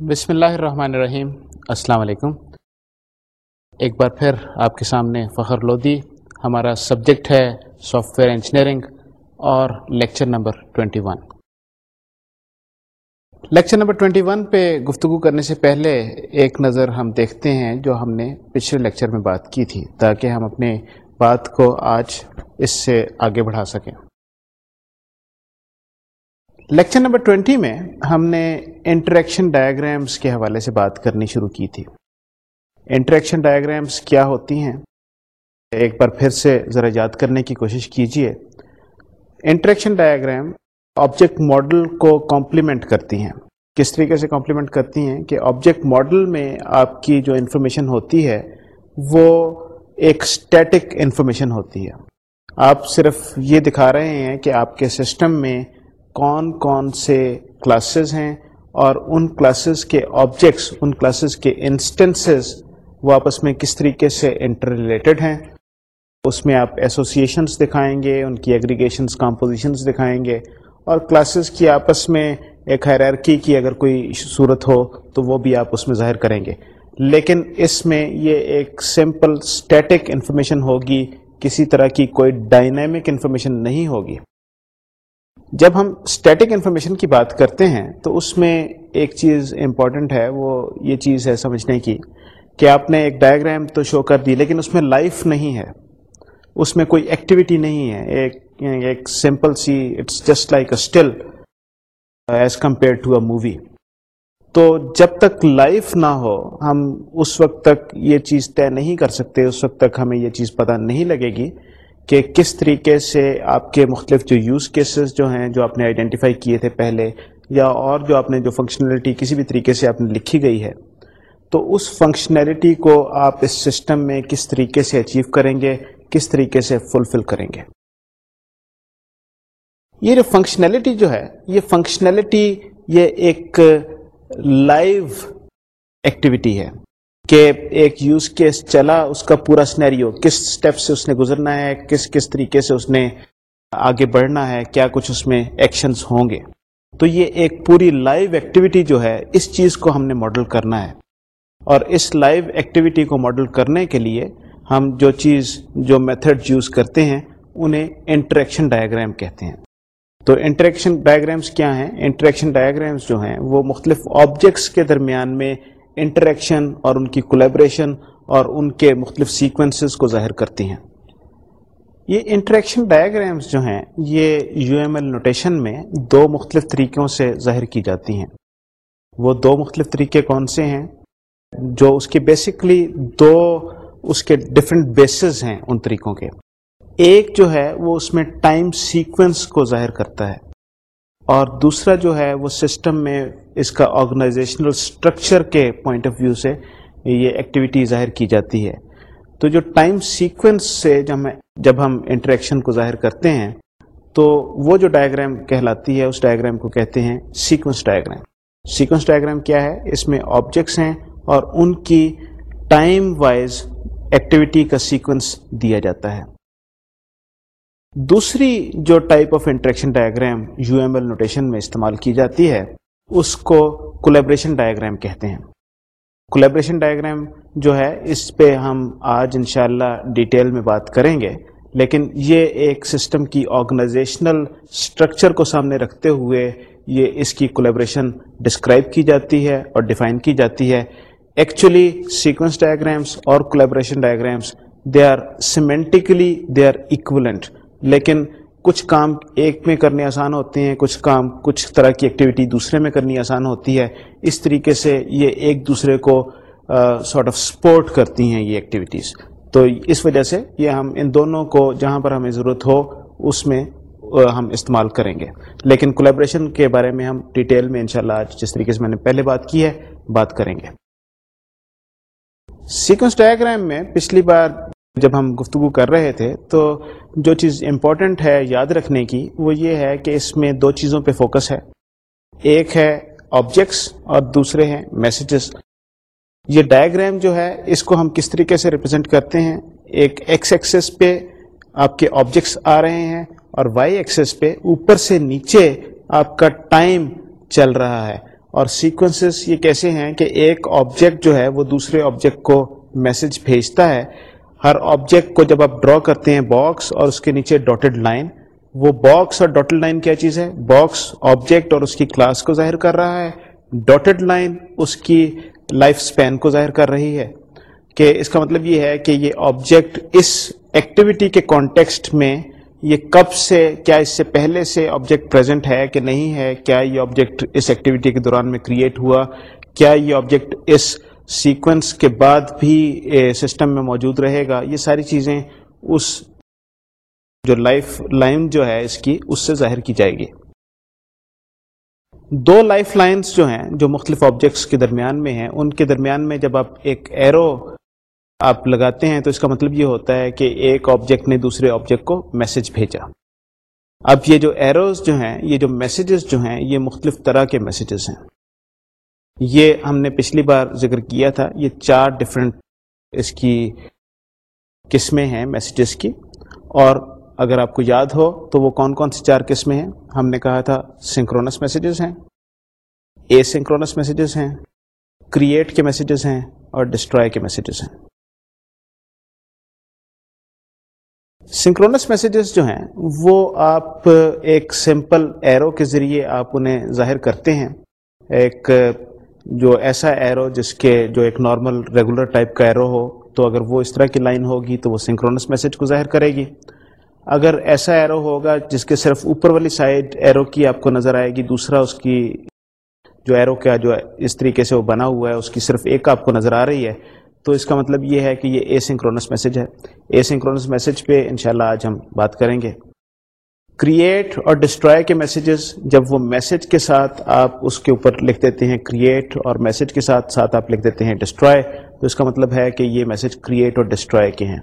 بسم اللہ الرحمن الرحیم۔ السلام علیکم۔ ایک بار پھر آپ کے سامنے فخر لودھی۔ ہمارا سبجیکٹ ہے سافٹ ویئر انجینئرنگ اور لیکچر نمبر 21 لیکچر نمبر 21 پہ گفتگو کرنے سے پہلے ایک نظر ہم دیکھتے ہیں جو ہم نے پچھلے لیکچر میں بات کی تھی، تاکہ ہم اپنے بات کو آج اس سے آگے بڑھا سکیں۔ لیکچر نمبر ٹوینٹی میں ہم نے انٹریکشن ڈایاگرامس کے حوالے سے بات کرنی شروع کی تھی۔ انٹریکشن ڈایاگرامس کیا ہوتی ہیں؟ ایک بار پھر سے ذرا یاد کرنے کی کوشش کیجیے انٹریکشن ڈایاگرام آبجیکٹ ماڈل کو کمپلیمنٹ کرتی ہیں۔ کس طریقے سے کمپلیمنٹ کرتی ہیں؟ کہ آبجیکٹ ماڈل میں آپ کی جو انفارمیشن ہوتی ہے، وہ ایک اسٹیٹک انفارمیشن ہوتی ہے۔ آپ صرف یہ دکھا رہے ہیں کہ آپ کے سسٹم میں کون کون سے کلاسز ہیں اور ان کلاسز کے آبجیکٹس ان کلاسز کے انسٹنسز وہ آپس میں کس طریقے سے انٹر ریلیٹڈ ہیں؟ اس میں آپ ایسوسیشنس دکھائیں گے، ان کی ایگریگیشنس کمپوزیشنس دکھائیں گے اور کلاسز کی آپس میں ایک حیرارکی کی اگر کوئی صورت ہو تو وہ بھی آپ اس میں ظاہر کریں گے۔ لیکن اس میں یہ ایک سمپل اسٹیٹک انفارمیشن ہوگی، کسی طرح کی کوئی ڈائنامک انفارمیشن نہیں ہوگی۔ جب ہم اسٹیٹک انفارمیشن کی بات کرتے ہیں، تو اس میں ایک چیز امپورٹنٹ ہے، وہ یہ چیز ہے سمجھنے کی کہ آپ نے ایک ڈائگرام تو شو کر دی، لیکن اس میں لائف نہیں ہے۔ اس میں کوئی ایکٹیویٹی نہیں ہے۔ ایک ایک simple C it's just like a still as compare to a movie تو جب تک لائف نہ ہو، ہم اس وقت تک یہ چیز طے نہیں کر سکتے، اس وقت تک ہمیں یہ چیز پتہ نہیں لگے گی۔ کہ کس طریقے سے آپ کے مختلف جو یوز کیسز جو ہیں جو آپ نے آئیڈینٹیفائی کیے تھے پہلے یا اور جو آپ نے جو فنکشنلٹی کسی بھی طریقے سے آپ نے لکھی گئی ہے، تو اس فنکشنلٹی کو آپ اس سسٹم میں کس طریقے سے اچیو کریں گے، کس طریقے سے فلفل کریں گے۔ یہ جو فنکشنلٹی جو ہے، یہ فنکشنلٹی یہ ایک لائیو ایکٹیویٹی ہے۔ کہ ایک یوز کیس چلا، اس کا پورا سنیریو کس سٹیپ سے اس نے گزرنا ہے، کس کس طریقے سے اس نے آگے بڑھنا ہے، کیا کچھ اس میں ایکشنز ہوں گے۔ تو یہ ایک پوری لائیو ایکٹیویٹی جو ہے، اس چیز کو ہم نے ماڈل کرنا ہے۔ اور اس لائیو ایکٹیویٹی کو ماڈل کرنے کے لیے ہم جو چیز، جو میتھڈ یوز کرتے ہیں، انہیں انٹریکشن ڈائیگرام کہتے ہیں۔ تو انٹریکشن ڈائیگرامس کیا ہیں؟ انٹریکشن ڈائیگرامس جو ہیں، وہ مختلف آبجیکٹس کے درمیان میں انٹریکشن اور ان کی کولیبریشن اور ان کے مختلف سیکوینسز کو ظاہر کرتی ہیں۔ یہ انٹریکشن ڈائیگرامس جو ہیں، یہ یو ایم ایل نوٹیشن میں دو مختلف طریقوں سے ظاہر کی جاتی ہیں۔ وہ دو مختلف طریقے کون سے ہیں؟ جو اس کے بیسکلی دو اس کے ڈفرینٹ بیسز ہیں ان طریقوں کے۔ ایک جو ہے، وہ اس میں ٹائم سیکوینس کو ظاہر کرتا ہے۔ اور دوسرا جو ہے، وہ سسٹم میں اس کا آرگنائزیشنل اسٹرکچر کے پوائنٹ آف ویو سے یہ ایکٹیویٹی ظاہر کی جاتی ہے۔ تو جو ٹائم سیکوینس سے جب جب ہم انٹریکشن کو ظاہر کرتے ہیں، تو وہ جو ڈائگرام کہلاتی ہے، اس ڈائگرام کو کہتے ہیں سیکوینس ڈائگرام سیکوینس ڈائگرام کیا ہے؟ اس میں آبجیکٹس ہیں اور ان کی ٹائم وائز ایکٹیویٹی کا سیکوینس دیا جاتا ہے۔ دوسری جو type of interaction diagram U M L notation میں استعمال کی جاتی ہے اس کو کولیبریشن ڈائگرام کہتے ہیں۔ کولیبریشن ڈائگرام جو ہے، اس پہ ہم آج انشاءاللہ ڈیٹیل میں بات کریں گے۔ لیکن یہ ایک سسٹم کی آرگنائزیشنل اسٹرکچر کو سامنے رکھتے ہوئے یہ اس کی کولیبریشن ڈسکرائب کی جاتی ہے اور ڈیفائن کی جاتی ہے۔ ایکچولی سیکوینس ڈائگرامس اور collaboration diagrams they are semantically they are equivalent لیکن کچھ کام ایک میں کرنے آسان ہوتے ہیں، کچھ کام، کچھ طرح کی ایکٹیویٹی دوسرے میں کرنی آسان ہوتی ہے۔ اس طریقے سے یہ ایک دوسرے کو سارٹ آف سپورٹ کرتی ہیں یہ ایکٹیویٹیز تو اس وجہ سے یہ ہم ان دونوں کو جہاں پر ہمیں ضرورت ہو، اس میں ہم استعمال کریں گے۔ لیکن کولیبریشن کے بارے میں ہم ڈیٹیل میں انشاءاللہ آج جس طریقے سے میں نے پہلے بات کی ہے، بات کریں گے۔ سیکوینس ڈائگرام میں پچھلی بار جب ہم گفتگو کر رہے تھے، تو جو چیز امپورٹنٹ ہے یاد رکھنے کی، وہ یہ ہے کہ اس میں دو چیزوں پہ فوکس ہے۔ ایک ہے آبجیکٹس اور دوسرے ہیں میسیجز یہ ڈائگرام جو ہے، اس کو ہم کس طریقے سے ریپرزینٹ کرتے ہیں؟ ایک ایکس ایکسس پہ آپ کے آبجیکٹس آ رہے ہیں اور وائی ایکسس پہ اوپر سے نیچے آپ کا ٹائم چل رہا ہے۔ اور سیکوینسز یہ کیسے ہیں کہ ایک آبجیکٹ جو ہے، وہ دوسرے آبجیکٹ کو میسج بھیجتا ہے۔ ہر آبجیکٹ کو جب آپ ڈرا کرتے ہیں باکس اور اس کے نیچے ڈاٹڈ لائن وہ باکس اور ڈاٹڈ لائن کیا چیز ہے؟ باکس آبجیکٹ اور اس کی کلاس کو ظاہر کر رہا ہے۔ ڈاٹڈ لائن اس کی لائف اسپین کو ظاہر کر رہی ہے۔ کہ اس کا مطلب یہ ہے کہ یہ آبجیکٹ اس ایکٹیویٹی کے کانٹیکسٹ میں یہ کب سے، کیا اس سے پہلے سے آبجیکٹ پریزنٹ ہے کہ نہیں ہے؟ کیا یہ آبجیکٹ اس ایکٹیویٹی کے دوران میں کریٹ ہوا؟ کیا یہ آبجیکٹ اس سیکوینس کے بعد بھی سسٹم میں موجود رہے گا۔ یہ ساری چیزیں اس جو لائف لائن جو ہے اس کی، اس سے ظاہر کی جائے گی۔ دو لائف لائنس جو ہیں، جو مختلف آبجیکٹس کے درمیان میں ہیں، ان کے درمیان میں جب آپ ایک ایرو آپ لگاتے ہیں، تو اس کا مطلب یہ ہوتا ہے کہ ایک آبجیکٹ نے دوسرے آبجیکٹ کو میسج بھیجا۔ اب یہ جو ایروز جو ہیں، یہ جو میسیجز جو ہیں، یہ مختلف طرح کے میسیجز ہیں۔ یہ ہم نے پچھلی بار ذکر کیا تھا، یہ چار ڈفرینٹ اس کی قسمیں ہیں میسیجز کی۔ اور اگر آپ کو یاد ہو تو وہ کون کون سی چار قسمیں ہیں؟ ہم نے کہا تھا سنکرونس میسیجز ہیں اے سنکرونس میسیجز ہیں کریٹ کے میسیجز ہیں اور ڈسٹرائے کے میسیجز ہیں۔ سنکرونس میسیجز جو ہیں، وہ آپ ایک سمپل ایرو کے ذریعے آپ انہیں ظاہر کرتے ہیں۔ ایک جو ایسا ایرو جس کے جو ایک نارمل ریگولر ٹائپ کا ایرو ہو، تو اگر وہ اس طرح کی لائن ہوگی تو وہ سنکرونس میسج کو ظاہر کرے گی۔ اگر ایسا ایرو ہوگا جس کے صرف اوپر والی سائڈ ایرو کی آپ کو نظر آئے گی، دوسرا اس کی جو ایرو کا جو اس طریقے سے وہ بنا ہوا ہے، اس کی صرف ایک آپ کو نظر آ رہی ہے، تو اس کا مطلب یہ ہے کہ یہ اے سنکرونس میسج ہے۔ اے سنکرونس میسج پہ انشاءاللہ آج ہم بات کریں گے۔ کریٹ اور ڈسٹرائے کے میسیجز جب وہ میسج کے ساتھ آپ اس کے اوپر لکھ دیتے ہیں کریٹ اور میسج کے ساتھ ساتھ آپ لکھ دیتے ہیں ڈسٹرائے تو اس کا مطلب ہے کہ یہ میسج کریٹ اور ڈسٹرائے کے ہیں.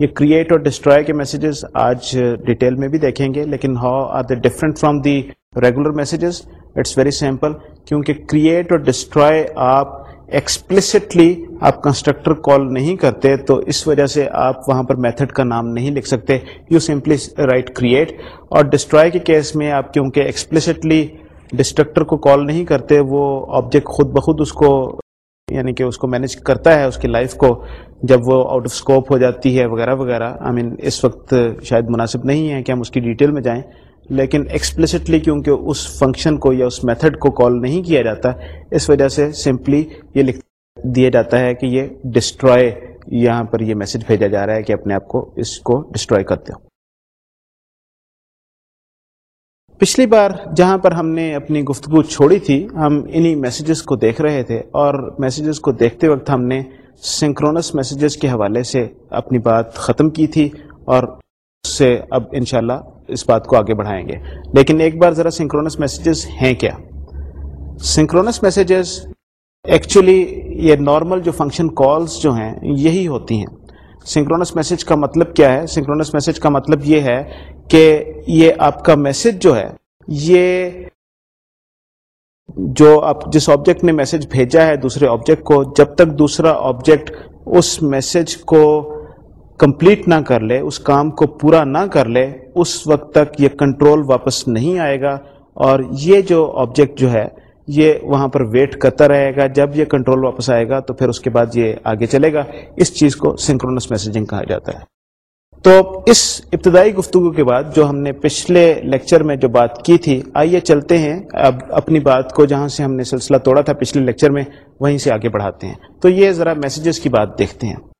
یہ کریٹ اور ڈسٹرائے کے میسیجز آج ڈیٹیل میں بھی دیکھیں گے، لیکن how are they different from the regular messages it's very simple کیونکہ کریٹ اور ڈسٹرائے آپ ایکسپلسٹلی آپ کنسٹرکٹر کال نہیں کرتے تو اس وجہ سے آپ وہاں پر میتھڈ کا نام نہیں لکھ سکتے۔ یو سمپلی رائٹ کریٹ اور ڈسٹرائے کے کیس میں آپ کیونکہ ایکسپلسٹلی ڈسٹرکٹر کو کال نہیں کرتے، وہ آبجیکٹ خود بخود اس کو یعنی کہ اس کو مینج کرتا ہے، اس کی لائف کو جب وہ آؤٹ آف اسکوپ ہو جاتی ہے وغیرہ وغیرہ۔ آئی مین اس وقت شاید مناسب نہیں ہے کہ ہم اس کی ڈیٹیل میں جائیں۔ لیکن ایکسپلسٹلی کیونکہ اس فنکشن کو یا اس میتھڈ کو کال نہیں کیا جاتا، اس وجہ سے سمپلی یہ لکھ دیا جاتا ہے کہ یہ ڈسٹروائے یہاں پر یہ میسج بھیجا جا رہا ہے کہ اپنے آپ کو اس کو ڈسٹروائے کرتے ہو۔ پچھلی بار جہاں پر ہم نے اپنی گفتگو چھوڑی تھی، ہم انہی میسیجز کو دیکھ رہے تھے اور میسیجز کو دیکھتے وقت ہم نے سنکرونس میسیجز کے حوالے سے اپنی بات ختم کی تھی اور سے اب انشاءاللہ اس بات کو آگے بڑھائیں گے۔ لیکن ایک بار ذرا سنکرونس میسیجز ہیں کیا؟ سنکرونس میسیجز ایکچولی یہ نارمل جو فنکشن کالز جو ہیں، یہی ہوتی ہیں۔ سنکرونس میسج کا مطلب کیا ہے؟ سنکرونس میسج کا مطلب یہ ہے کہ یہ آپ کا میسج جو ہے، یہ جو آپ جس آبجیکٹ نے میسج بھیجا ہے دوسرے آبجیکٹ کو، جب تک دوسرا آبجیکٹ اس میسج کو کمپلیٹ نہ کر لے، اس کام کو پورا نہ کر لے، اس وقت تک یہ کنٹرول واپس نہیں آئے گا۔ اور یہ جو آبجیکٹ جو ہے، یہ وہاں پر ویٹ کرتا رہے گا۔ جب یہ کنٹرول واپس آئے گا، تو پھر اس کے بعد یہ آگے چلے گا۔ اس چیز کو سنکرونس میسجنگ کہا جاتا ہے۔ تو اس ابتدائی گفتگو کے بعد جو ہم نے پچھلے لیکچر میں جو بات کی تھی، آئیے چلتے ہیں۔ اب اپنی بات کو جہاں سے ہم نے سلسلہ توڑا تھا پچھلے لیکچر میں، وہیں سے آگے بڑھاتے ہیں۔ تو یہ ذرا میسیجز کی بات دیکھتے ہیں۔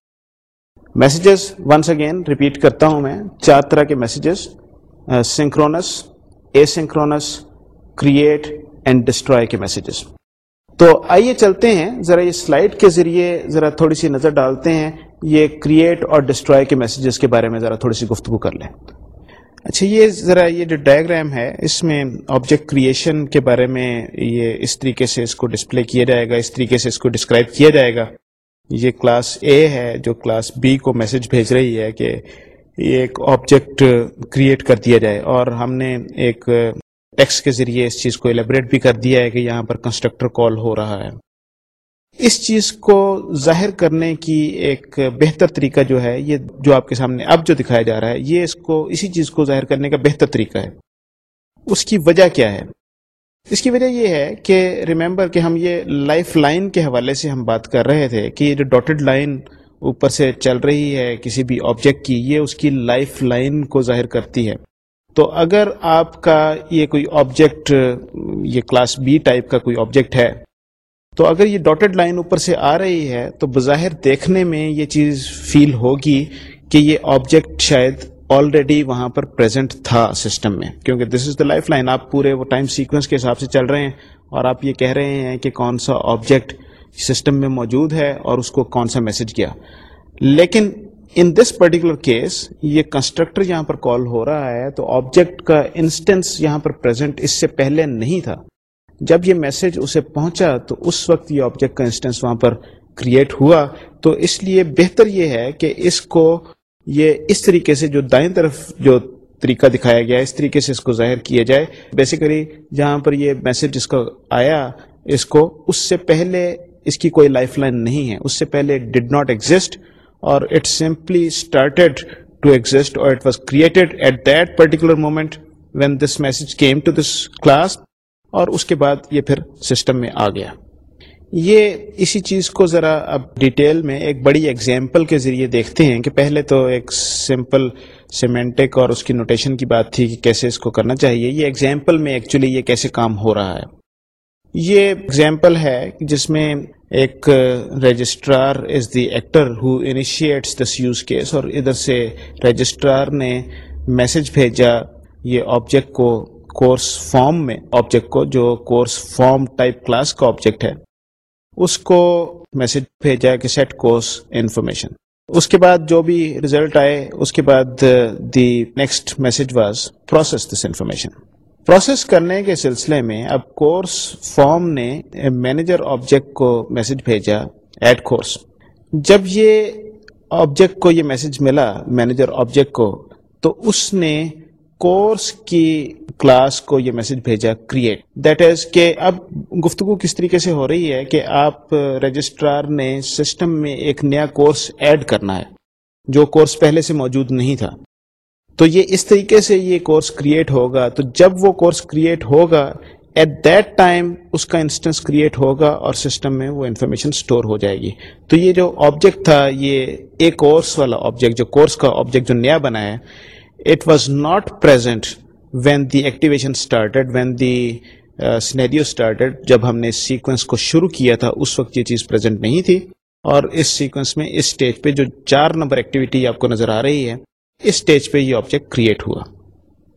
میسیجز ونس اگین ریپیٹ کرتا ہوں میں چار طرح کے messages synchronous asynchronous create and destroy کے میسیجز تو آئیے چلتے ہیں ذرا یہ سلائڈ کے ذریعے ذرا تھوڑی سی نظر ڈالتے ہیں یہ کریٹ اور ڈسٹروائے کے میسیجز کے بارے میں ذرا تھوڑی سی گفتگو کر لیں اچھا یہ ذرا یہ جو ڈائگرام ہے اس میں آبجیکٹ کریشن کے بارے میں یہ اس طریقے سے اس کو ڈسپلے کیا جائے گا اس طریقے سے اس کو ڈسکرائب کیا جائے گا یہ کلاس اے ہے جو کلاس بی کو میسج بھیج رہی ہے کہ یہ ایک آبجیکٹ کریٹ کر دیا جائے اور ہم نے ایک ٹیکس کے ذریعے اس چیز کو ایلیبریٹ بھی کر دیا ہے کہ یہاں پر کنسٹرکٹر کال ہو رہا ہے۔ اس چیز کو ظاہر کرنے کی ایک بہتر طریقہ جو ہے، یہ جو آپ کے سامنے اب جو دکھایا جا رہا ہے، یہ اس کو، اسی چیز کو ظاہر کرنے کا بہتر طریقہ ہے۔ اس کی وجہ کیا ہے؟ اس کی وجہ یہ ہے کہ ریمبر کہ ہم یہ لائف لائن کے حوالے سے ہم بات کر رہے تھے کہ یہ جو ڈاٹڈ لائن اوپر سے چل رہی ہے، کسی بھی آبجیکٹ کی، یہ اس کی لائف لائن کو ظاہر کرتی ہے۔ تو اگر آپ کا یہ کوئی آبجیکٹ یہ کلاس بی ٹائپ کا کوئی آبجیکٹ ہے، تو اگر یہ ڈاٹڈ لائن اوپر سے آ رہی ہے، تو بظاہر دیکھنے میں یہ چیز فیل ہوگی کہ یہ آبجیکٹ شاید آلریڈی وہاں پر پریزنٹ تھا سسٹم میں۔ کیونکہ دس از دا لائف لائن آپ پورے وہ ٹائم سیکوینس کے حساب سے چل رہے ہیں اور آپ یہ کہہ رہے ہیں کہ کون سا آبجیکٹ سسٹم میں موجود ہے اور اس کو کون سا میسج کیا۔ لیکن ان دس پرٹیکولر کیس یہ کنسٹرکٹر یہاں پر کال ہو رہا ہے تو آبجیکٹ کا انسٹنس یہاں پر پریزنٹ اس سے پہلے نہیں تھا۔ جب یہ میسج اسے پہنچا تو اس وقت یہ آبجیکٹ کا انسٹنس وہاں پر کریٹ ہوا۔ تو اس لیے بہتر یہ ہے کہ اس کو یہ اس طریقے سے جو دائیں طرف جو طریقہ دکھایا گیا اس طریقے سے اس کو ظاہر کیا جائے۔ بیسیکلی جہاں پر یہ میسج اس کا آیا، اس کو اس سے پہلے اس کی کوئی لائف لائن نہیں ہے۔ اس سے پہلے ڈڈ ناٹ ایگزٹ اور it simply started to exist اور it was created at that particular moment when this message came to this class اور اس کے بعد یہ پھر سسٹم میں آ گیا۔ یہ اسی چیز کو ذرا اب ڈیٹیل میں ایک بڑی ایگزامپل کے ذریعے دیکھتے ہیں کہ پہلے تو ایک سمپل سیمینٹک اور اس کی نوٹیشن کی بات تھی کہ کیسے اس کو کرنا چاہیے۔ یہ ایگزامپل میں ایکچولی یہ کیسے کام ہو رہا ہے۔ یہ ایگزامپل ہے جس میں ایک registrar is the actor who initiates this use case اور ادھر سے رجسٹرار نے میسج بھیجا یہ آبجیکٹ کو کورس فارم میں آبجیکٹ کو جو کورس فارم ٹائپ کلاس کا آبجیکٹ ہے۔ اس کو میسج بھیجا کہ سیٹ کورس انفارمیشن اس کے بعد جو بھی ریزلٹ آئے، اس کے بعد the next message was process this information process کرنے کے سلسلے میں اب کورس فارم نے مینیجر آبجیکٹ کو میسج بھیجا ایڈ کورس جب یہ آبجیکٹ کو یہ میسج ملا مینیجر آبجیکٹ کو، تو اس نے کورس کی کلاس کو یہ میسج بھیجا کریٹ دیٹ از کہ اب گفتگو کس طریقے سے ہو رہی ہے کہ آپ رجسٹرار نے سسٹم میں ایک نیا کورس ایڈ کرنا ہے، جو کورس پہلے سے موجود نہیں تھا۔ تو یہ اس طریقے سے یہ کورس کریٹ ہوگا۔ تو جب وہ کورس کریٹ ہوگا ایٹ دیٹ ٹائم اس کا انسٹنس کریٹ ہوگا اور سسٹم میں وہ انفارمیشن اسٹور ہو جائے گی۔ تو یہ جو آبجیکٹ تھا، یہ ایک کورس والا آبجیکٹ جو کورس کا آبجیکٹ جو نیا بنا ہے it was not present when the activation started when the scenario started جب ہم نے سیکوینس کو شروع کیا تھا، اس وقت یہ چیز پرزینٹ نہیں تھی۔ اور اس سیکوینس میں، اس اسٹیج پہ جو چار نمبر ایکٹیویٹی آپ کو نظر آ رہی ہے، اس اسٹیج پہ یہ آبجیکٹ کریٹ ہوا۔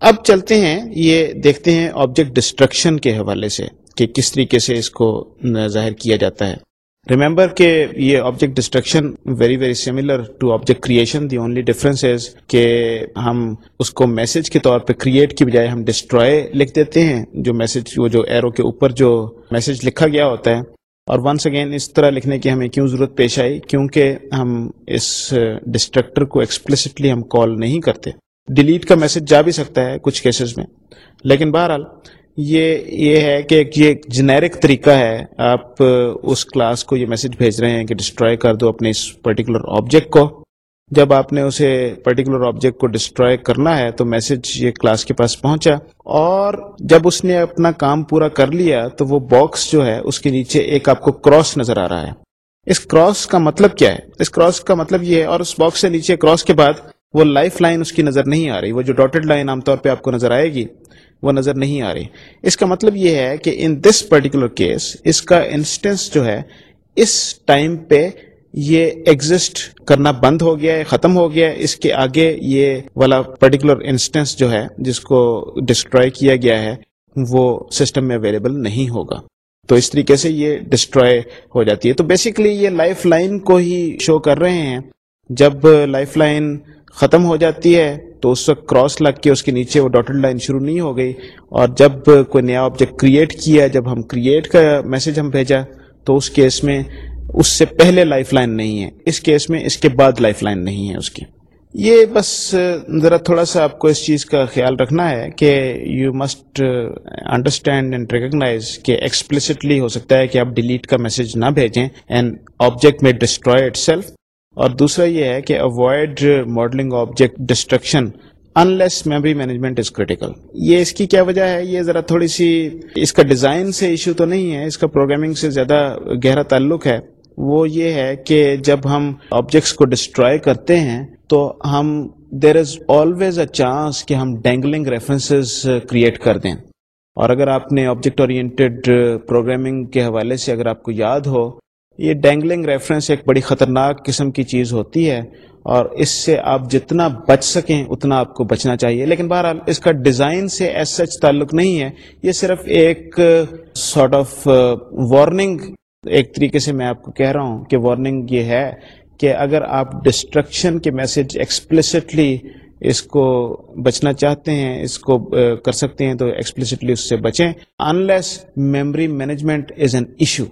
اب چلتے ہیں، یہ دیکھتے ہیں آبجیکٹ ڈسٹرکشن کے حوالے سے کہ کس طریقے سے اس کو ظاہر کیا جاتا ہے۔ ریمبر کہ یہ object destruction very very similar to object creation the only difference is کہ ہم اس کو میسج کے طور پہ کریٹ کی بجائے ہم ڈسٹروائے لکھ دیتے ہیں جو میسج وہ جو ایرو کے اوپر جو میسج لکھا گیا ہوتا ہے اور ونس اگین اس طرح لکھنے کی ہمیں کیوں ضرورت پیش آئی کیونکہ ہم اس ڈسٹرکٹر کو ایکسپلسٹلی ہم کال نہیں کرتے ڈیلیٹ کا میسج جا بھی سکتا ہے کچھ کیسز میں لیکن بہرحال یہ یہ ہے کہ یہ جنیرک طریقہ ہے۔ آپ اس کلاس کو یہ میسج بھیج رہے ہیں کہ ڈسٹروائے کر دو اپنے اس پرٹیکولر آبجیکٹ کو۔ جب آپ نے اسے پرٹیکولر آبجیکٹ کو ڈسٹروائے کرنا ہے تو میسج یہ کلاس کے پاس پہنچا۔ اور جب اس نے اپنا کام پورا کر لیا تو وہ باکس جو ہے اس کے نیچے ایک آپ کو کراس نظر آ رہا ہے۔ اس کراس کا مطلب کیا ہے؟ اس کراس کا مطلب یہ ہے اور اس باکس سے نیچے کراس کے بعد وہ لائف لائن اس کی نظر نہیں آ رہی۔ وہ جو ڈاٹڈ لائن عام طور پہ آپ کو نظر آئے گی۔ وہ نظر نہیں آ رہی۔ اس کا مطلب یہ ہے کہ ان دس پرٹیکولر کیس اس کا انسٹنس جو ہے، اس ٹائم پہ یہ ایگزٹ کرنا بند ہو گیا ہے، ختم ہو گیا ہے۔ اس کے آگے یہ والا پرٹیکولر انسٹنس جو ہے، جس کو ڈسٹروائے کیا گیا ہے، وہ سسٹم میں اویلیبل نہیں ہوگا۔ تو اس طریقے سے یہ ڈسٹروائے ہو جاتی ہے۔ تو بیسیکلی یہ لائف لائن کو ہی شو کر رہے ہیں۔ جب لائف لائن ختم ہو جاتی ہے تو اس وقت کراس لگ کے اس کے نیچے وہ ڈاٹڈ لائن شروع نہیں ہو گئی۔ اور جب کوئی نیا آبجیکٹ کریٹ کیا، جب ہم کریٹ کا میسج ہم بھیجا، تو اس کیس میں اس سے پہلے لائف لائن نہیں ہے۔ اس کیس میں اس کے بعد لائف لائن نہیں ہے اس کی یہ بس ذرا تھوڑا سا آپ کو اس چیز کا خیال رکھنا ہے کہ you must understand and recognise کہ ایکسپلسٹلی ہو سکتا ہے کہ آپ ڈیلیٹ کا میسج نہ بھیجیں۔ اینڈ آبجیکٹ میں ڈسٹروائے اٹ سیلف اور دوسرا یہ ہے کہ avoid modelling object destruction unless memory management is critical یہ اس کی کیا وجہ ہے؟ یہ ذرا تھوڑی سی اس کا ڈیزائن سے ایشو تو نہیں ہے، اس کا پروگرامنگ سے زیادہ گہرا تعلق ہے۔ وہ یہ ہے کہ جب ہم آبجیکٹس کو ڈسٹروائے کرتے ہیں تو ہم دیر از آلویز اے چانس کہ ہم ڈینگلنگ ریفرنسز کریٹ کر دیں۔ اور اگر آپ نے آبجیکٹ اورینٹیڈ پروگرامنگ کے حوالے سے اگر آپ کو یاد ہو یہ ڈینگلنگ ریفرنس ایک بڑی خطرناک قسم کی چیز ہوتی ہے اور اس سے آپ جتنا بچ سکیں اتنا آپ کو بچنا چاہیے۔ لیکن بہرحال اس کا ڈیزائن سے ایس سچ تعلق نہیں ہے۔ یہ صرف ایک سارٹ آف وارننگ، ایک طریقے سے میں آپ کو کہہ رہا ہوں کہ وارننگ یہ ہے کہ اگر آپ ڈسٹرکشن کے میسج ایکسپلسٹلی اس کو بچنا چاہتے ہیں، اس کو کر سکتے ہیں تو ایکسپلسٹلی اس سے بچیں۔ Unless memory management is an issue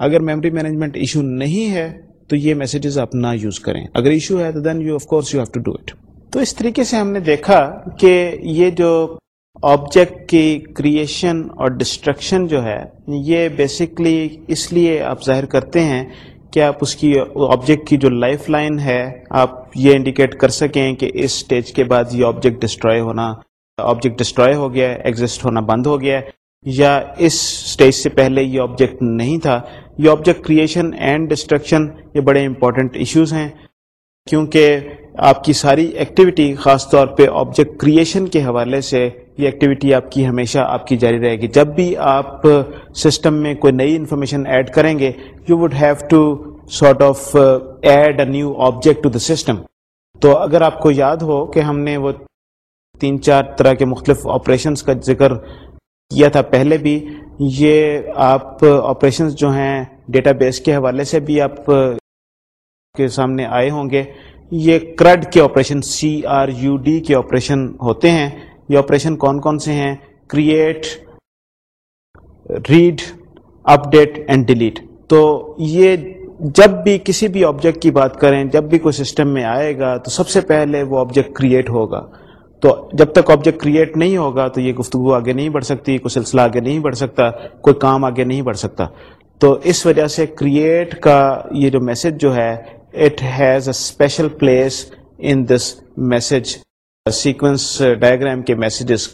اگر میموری مینجمنٹ ایشو نہیں ہے، تو یہ میسیجز آپ نہ یوز کریں۔ اگر ایشو ہے، تو then you of course you have to do it تو اس طریقے سے ہم نے دیکھا کہ یہ جو آبجیکٹ کی کریشن اور ڈسٹرکشن جو ہے، یہ بیسکلی اس لیے آپ ظاہر کرتے ہیں کہ آپ اس کی آبجیکٹ کی جو لائف لائن ہے، آپ یہ انڈیکیٹ کر سکیں کہ اس سٹیج کے بعد یہ آبجیکٹ ڈسٹروائے ہونا آبجیکٹ ڈسٹروائے ہو گیا ایگزسٹ ہونا بند ہو گیا۔ یا اس سٹیج سے پہلے یہ آبجیکٹ نہیں تھا، یہ آبجیکٹ کریشن اینڈ ڈسٹرکشن یہ بڑے امپورٹنٹ ایشوز ہیں، کیونکہ آپ کی ساری ایکٹیویٹی خاص طور پہ آبجیکٹ کریشن کے حوالے سے یہ ایکٹیویٹی آپ کی ہمیشہ آپ کی جاری رہے گی۔ جب بھی آپ سسٹم میں کوئی نئی انفارمیشن ایڈ کریں گے you would have to sort of add a new object to the system تو اگر آپ کو یاد ہو کہ ہم نے وہ تین چار طرح کے مختلف آپریشنس کا ذکر کیا تھا پہلے بھی، یہ آپ آپریشنز جو ہیں ڈیٹا بیس کے حوالے سے بھی آپ کے سامنے آئے ہوں گے۔ یہ کرڈ کے operation C R U D کے آپریشن ہوتے ہیں۔ یہ آپریشن کون کون سے ہیں؟ Create read update and delete تو یہ جب بھی کسی بھی آبجیکٹ کی بات کریں، جب بھی کوئی سسٹم میں آئے گا، تو سب سے پہلے وہ آبجیکٹ کریٹ ہوگا۔ تو جب تک آبجیکٹ کریٹ نہیں ہوگا تو یہ گفتگو آگے نہیں بڑھ سکتی، کوئی سلسلہ آگے نہیں بڑھ سکتا، کوئی کام آگے نہیں بڑھ سکتا۔ تو اس وجہ سے کریٹ کا یہ جو میسج جو ہے it has a special place in this message sequence diagram کے میسجز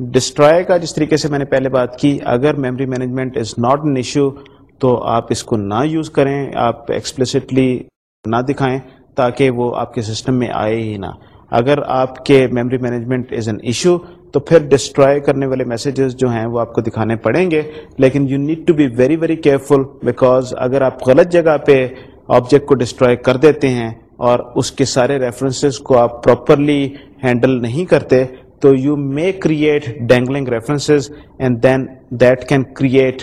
ڈسٹرائے کا جس طریقے سے میں نے پہلے بات کی، اگر memory management is not an issue تو آپ اس کو نہ یوز کریں، آپ ایکسپلسٹلی نہ دکھائیں تاکہ وہ آپ کے سسٹم میں آئے ہی نہ۔ اگر آپ کے memory management is an issue تو پھر ڈسٹروائے کرنے والے میسیجز جو ہیں وہ آپ کو دکھانے پڑیں گے. لیکن you need to be very very careful because اگر آپ غلط جگہ پہ آبجیکٹ کو ڈسٹروائے کر دیتے ہیں اور اس کے سارے ریفرنسز کو آپ پراپرلی ہینڈل نہیں کرتے، تو you may create dangling references and then that can create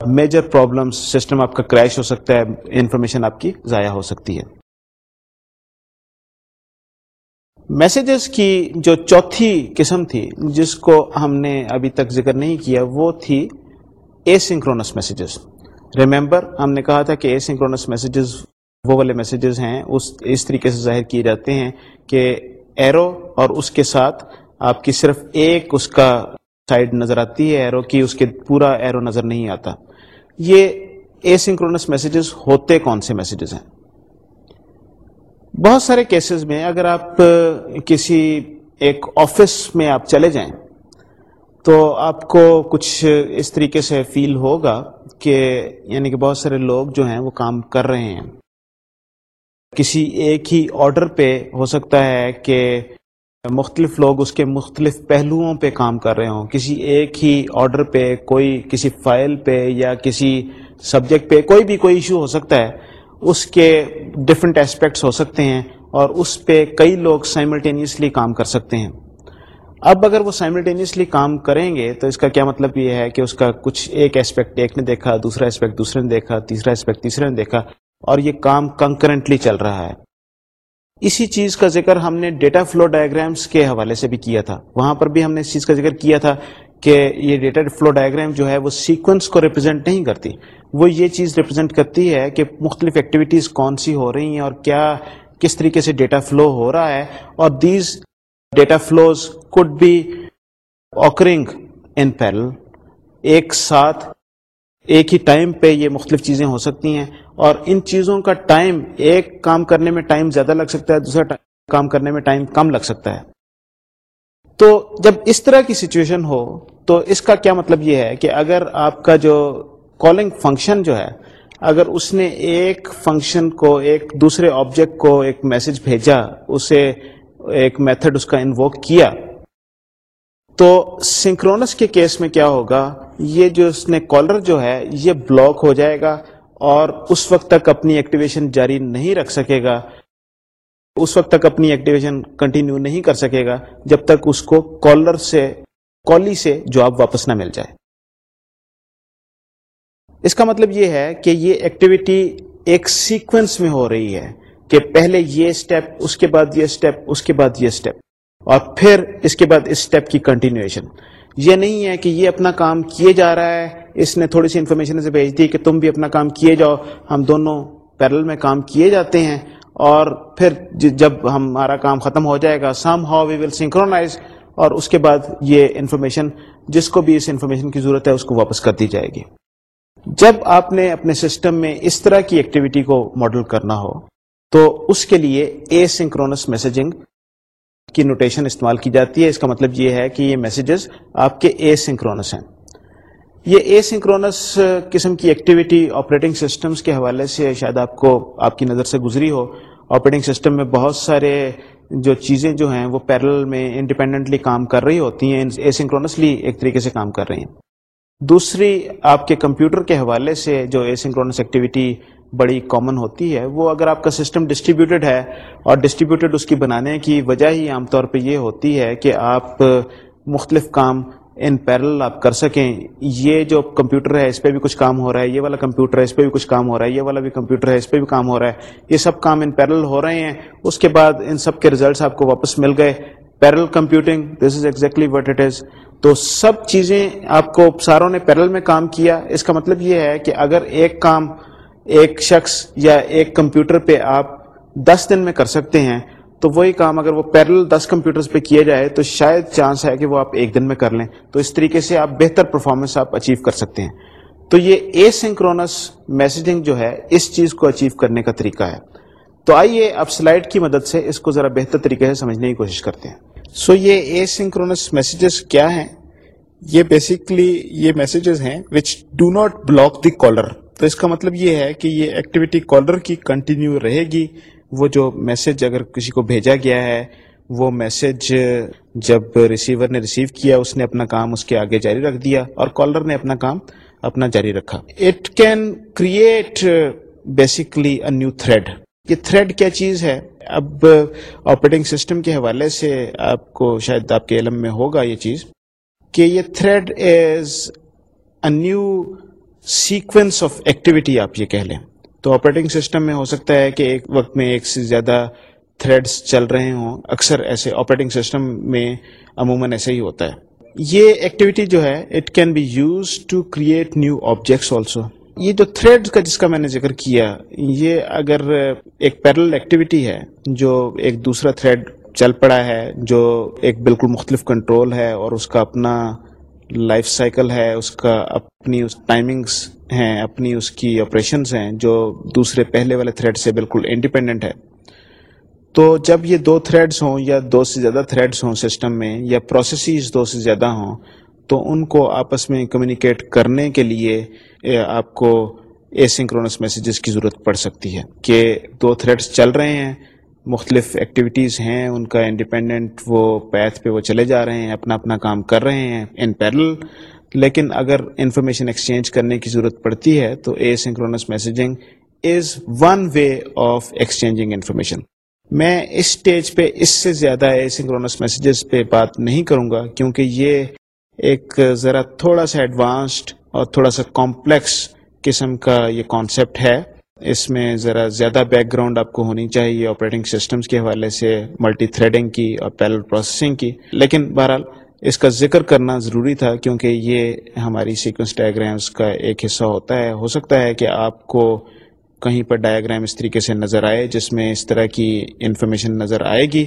major problem system آپ کا کریش ہو سکتا ہے انفارمیشن آپ کی ضائع ہو سکتی ہے. میسیجز کی جو چوتھی قسم تھی، جس کو ہم نے ابھی تک ذکر نہیں کیا، وہ تھی اے سنکرونس میسیجز ریمبر ہم نے کہا تھا کہ اے سنکرونس میسیجز وہ والے میسیجز ہیں، اس اس طریقے سے ظاہر کیے جاتے ہیں کہ ایرو اور اس کے ساتھ آپ کی صرف ایک اس کا سائڈ نظر آتی ہے ایرو کی اس کے پورا ایرو نظر نہیں آتا۔ یہ اے سنکرونس میسیجز ہوتے کون سے میسیجز ہیں؟ بہت سارے کیسز میں اگر آپ کسی ایک آفس میں آپ چلے جائیں، تو آپ کو کچھ اس طریقے سے فیل ہوگا کہ یعنی کہ بہت سارے لوگ جو ہیں وہ کام کر رہے ہیں۔ کسی ایک ہی آرڈر پہ ہو سکتا ہے کہ مختلف لوگ اس کے مختلف پہلوؤں پہ کام کر رہے ہوں۔ کسی ایک ہی آرڈر پہ، کوئی کسی فائل پہ یا کسی سبجیکٹ پہ، کوئی بھی کوئی ایشو ہو سکتا ہے۔ اس کے ڈفرینٹ اسپیکٹس ہو سکتے ہیں اور اس پہ کئی لوگ سائملٹینیسلی کام کر سکتے ہیں۔ اب اگر وہ سائملٹینیسلی کام کریں گے تو اس کا کیا مطلب یہ ہے کہ اس کا کچھ ایک اسپیکٹ ایک نے دیکھا، دوسرا اسپیکٹ دوسرے نے دیکھا، تیسرا اسپیکٹ تیسرے نے دیکھا اور یہ کام کنکرنٹلی چل رہا ہے۔ اسی چیز کا ذکر ہم نے ڈیٹا فلو ڈائگرامس کے حوالے سے بھی کیا تھا۔ وہاں پر بھی ہم نے اس چیز کا ذکر کیا تھا کہ یہ ڈیٹا فلو ڈائگرام جو ہے وہ سیکوینس کو ریپرزینٹ نہیں کرتی۔ وہ یہ چیز ریپرزینٹ کرتی ہے کہ مختلف ایکٹیویٹیز کون سی ہو رہی ہیں اور کیا کس طریقے سے ڈیٹا فلو ہو رہا ہے اور these data flows could be occurring in parallel ایک ساتھ ایک ہی ٹائم پہ یہ مختلف چیزیں ہو سکتی ہیں اور ان چیزوں کا ٹائم ایک کام کرنے میں ٹائم زیادہ لگ سکتا ہے، دوسرا کام کرنے میں ٹائم کم لگ سکتا ہے۔ تو جب اس طرح کی سچویشن ہو، تو اس کا کیا مطلب یہ ہے کہ اگر آپ کا جو کالنگ فنکشن جو ہے، اگر اس نے ایک فنکشن کو، ایک دوسرے آبجیکٹ کو ایک میسج بھیجا، اسے ایک میتھڈ اس کا انووک کیا، تو سنکرونس کے کیس میں کیا ہوگا؟ یہ جو اس نے کالر جو ہے، یہ بلاک ہو جائے گا اور اس وقت تک اپنی ایکٹیویشن جاری نہیں رکھ سکے گا۔ اس وقت تک اپنی ایکٹیویشن کنٹینیو نہیں کر سکے گا، جب تک اس کو کالر سے کالی سے جواب واپس نہ مل جائے۔ اس کا مطلب یہ ہے کہ یہ ایکٹیویٹی ایک سیکوینس میں ہو رہی ہے کہ پہلے یہ اسٹیپ اس کے بعد یہ اسٹیپ اس کے بعد یہ اسٹیپ اور پھر اس کے بعد اس اسٹیپ کی کنٹینیویشن یہ نہیں ہے کہ یہ اپنا کام کیے جا رہا ہے، اس نے تھوڑی سی انفارمیشن سے بھیج دی کہ تم بھی اپنا کام کیے جاؤ۔ ہم دونوں پیرل میں کام کیے جاتے ہیں، اور پھر جب ہمارا کام ختم ہو جائے گا some how we will synchronise اور اس کے بعد یہ انفارمیشن جس کو بھی اس انفارمیشن کی ضرورت ہے، اس کو واپس کر دی جائے گی۔ جب آپ نے اپنے سسٹم میں اس طرح کی ایکٹیویٹی کو ماڈل کرنا ہو، تو اس کے لیے اے سنکرونس میسجنگ کی نوٹیشن استعمال کی جاتی ہے۔ اس کا مطلب یہ ہے کہ یہ میسیجز آپ کے اے سنکرونس ہیں۔ یہ اے سنکرونس قسم کی ایکٹیویٹی آپریٹنگ سسٹمز کے حوالے سے شاید آپ کو، آپ کی نظر سے گزری ہو۔ آپریٹنگ سسٹم میں بہت سارے جو چیزیں جو ہیں، وہ پیرل میں انڈیپینڈنٹلی کام کر رہی ہوتی ہیں ایسنکرونسلی ایک طریقے سے کام کر رہی ہیں۔ دوسری آپ کے کمپیوٹر کے حوالے سے جو ایسنکرونس ایکٹیویٹی بڑی کامن ہوتی ہے، وہ اگر آپ کا سسٹم ڈسٹریبیوٹیڈ ہے اور ڈسٹریبیوٹیڈ اس کی بنانے کی وجہ ہی عام طور پہ یہ ہوتی ہے کہ آپ مختلف کام ان پیرل آپ کر سکیں۔ یہ جو کمپیوٹر ہے، اس پہ بھی کچھ کام ہو رہا ہے، یہ والا کمپیوٹر ہے، اس پہ بھی کچھ کام ہو رہا ہے، یہ والا بھی کمپیوٹر ہے، اس پہ بھی کام ہو رہا ہے۔ یہ سب کام ان پیرل ہو رہے ہیں۔ اس کے بعد ان سب کے ریزلٹس آپ کو واپس مل گئے۔ Parallel computing this is exactly what it is تو سب چیزیں آپ کو ساروں نے پیرل میں کام کیا، اس کا مطلب یہ ہے کہ اگر ایک کام، ایک شخص یا ایک کمپیوٹر پہ آپ دس دن میں کر سکتے ہیں، تو وہی کام اگر وہ پیرل دس کمپیوٹرز پہ کیا جائے، تو شاید چانس ہے کہ وہ آپ ایک دن میں کر لیں۔ تو اس طریقے سے آپ بہتر پرفارمنس آپ اچیو کر سکتے ہیں۔ تو یہ اے سنکرونس میسجنگ جو ہے، اس چیز کو اچیو کرنے کا طریقہ ہے۔ تو آئیے اب سلائڈ کی مدد سے اس کو ذرا بہتر طریقے سے سمجھنے کی کوشش کرتے ہیں۔ سو یہ اے سنکرونس میسجز کیا ہیں یہ بیسکلی یہ میسجز ہیں which do not block the caller تو اس کا مطلب یہ ہے کہ یہ ایکٹیویٹی کالر کی کنٹینیو رہے گی وہ جو میسج اگر کسی کو بھیجا گیا ہے وہ میسج جب ریسیور نے ریسیو کیا اس نے اپنا کام اس کے آگے جاری رکھ دیا اور کالر نے اپنا کام اپنا جاری رکھا it can create basically a new thread یہ تھریڈ کیا چیز ہے؟ اب آپریٹنگ سسٹم کے حوالے سے آپ کو شاید آپ کے علم میں ہوگا یہ چیز کہ یہ thread is a new sequence of activity آپ یہ کہہ لیں۔ تو آپریٹنگ سسٹم میں ہو سکتا ہے کہ ایک وقت میں ایک سے زیادہ تھریڈس چل رہے ہوں۔ اکثر ایسے آپریٹنگ سسٹم میں عموماً ایسے ہی ہوتا ہے۔ یہ ایکٹیویٹی جو ہے it can be use to create new objects also یہ جو تھریڈ کا جس کا میں نے ذکر کیا، یہ اگر ایک پیرل ایکٹیویٹی ہے، جو ایک دوسرا تھریڈ چل پڑا ہے، جو ایک بالکل مختلف کنٹرول ہے اور اس کا اپنا لائف سائیکل ہے، اس کا اپنی اس ٹائمنگس ہیں، اپنی اس کی آپریشنس ہیں، جو دوسرے پہلے والے تھریڈ سے بالکل انڈیپینڈنٹ ہے۔ تو جب یہ دو تھریڈس ہوں یا دو سے زیادہ تھریڈس ہوں سسٹم میں یا پروسیسز دو سے زیادہ ہوں تو ان کو آپس میں کمیونیکیٹ کرنے کے لیے آپ کو اے سنکرونس میسیجز کی ضرورت پڑ سکتی ہے کہ دو تھریڈس چل رہے ہیں، مختلف ایکٹیویٹیز ہیں، ان کا انڈیپینڈنٹ وہ پیتھ پہ وہ چلے جا رہے ہیں، اپنا اپنا کام کر رہے ہیں ان پیرل لیکن اگر انفارمیشن ایکسچینج کرنے کی ضرورت پڑتی ہے تو asynchronous messaging is one way of exchanging information میں اس اسٹیج پہ اس سے زیادہ اے سنکرونس میسیجز پہ بات نہیں کروں گا کیونکہ یہ ایک ذرا تھوڑا سا ایڈوانسڈ اور تھوڑا سا کمپلیکس قسم کا یہ کانسیپٹ ہے۔ اس میں ذرا زیادہ بیک گراؤنڈ آپ کو ہونی چاہیے آپریٹنگ سسٹمز کے حوالے سے ملٹی تھریڈنگ کی اور پیرل پروسیسنگ کی۔ لیکن بہرحال اس کا ذکر کرنا ضروری تھا کیونکہ یہ ہماری سیکوینس ڈائگرامس کا ایک حصہ ہوتا ہے۔ ہو سکتا ہے کہ آپ کو کہیں پر ڈائگرام اس طریقے سے نظر آئے جس میں اس طرح کی انفارمیشن نظر آئے گی۔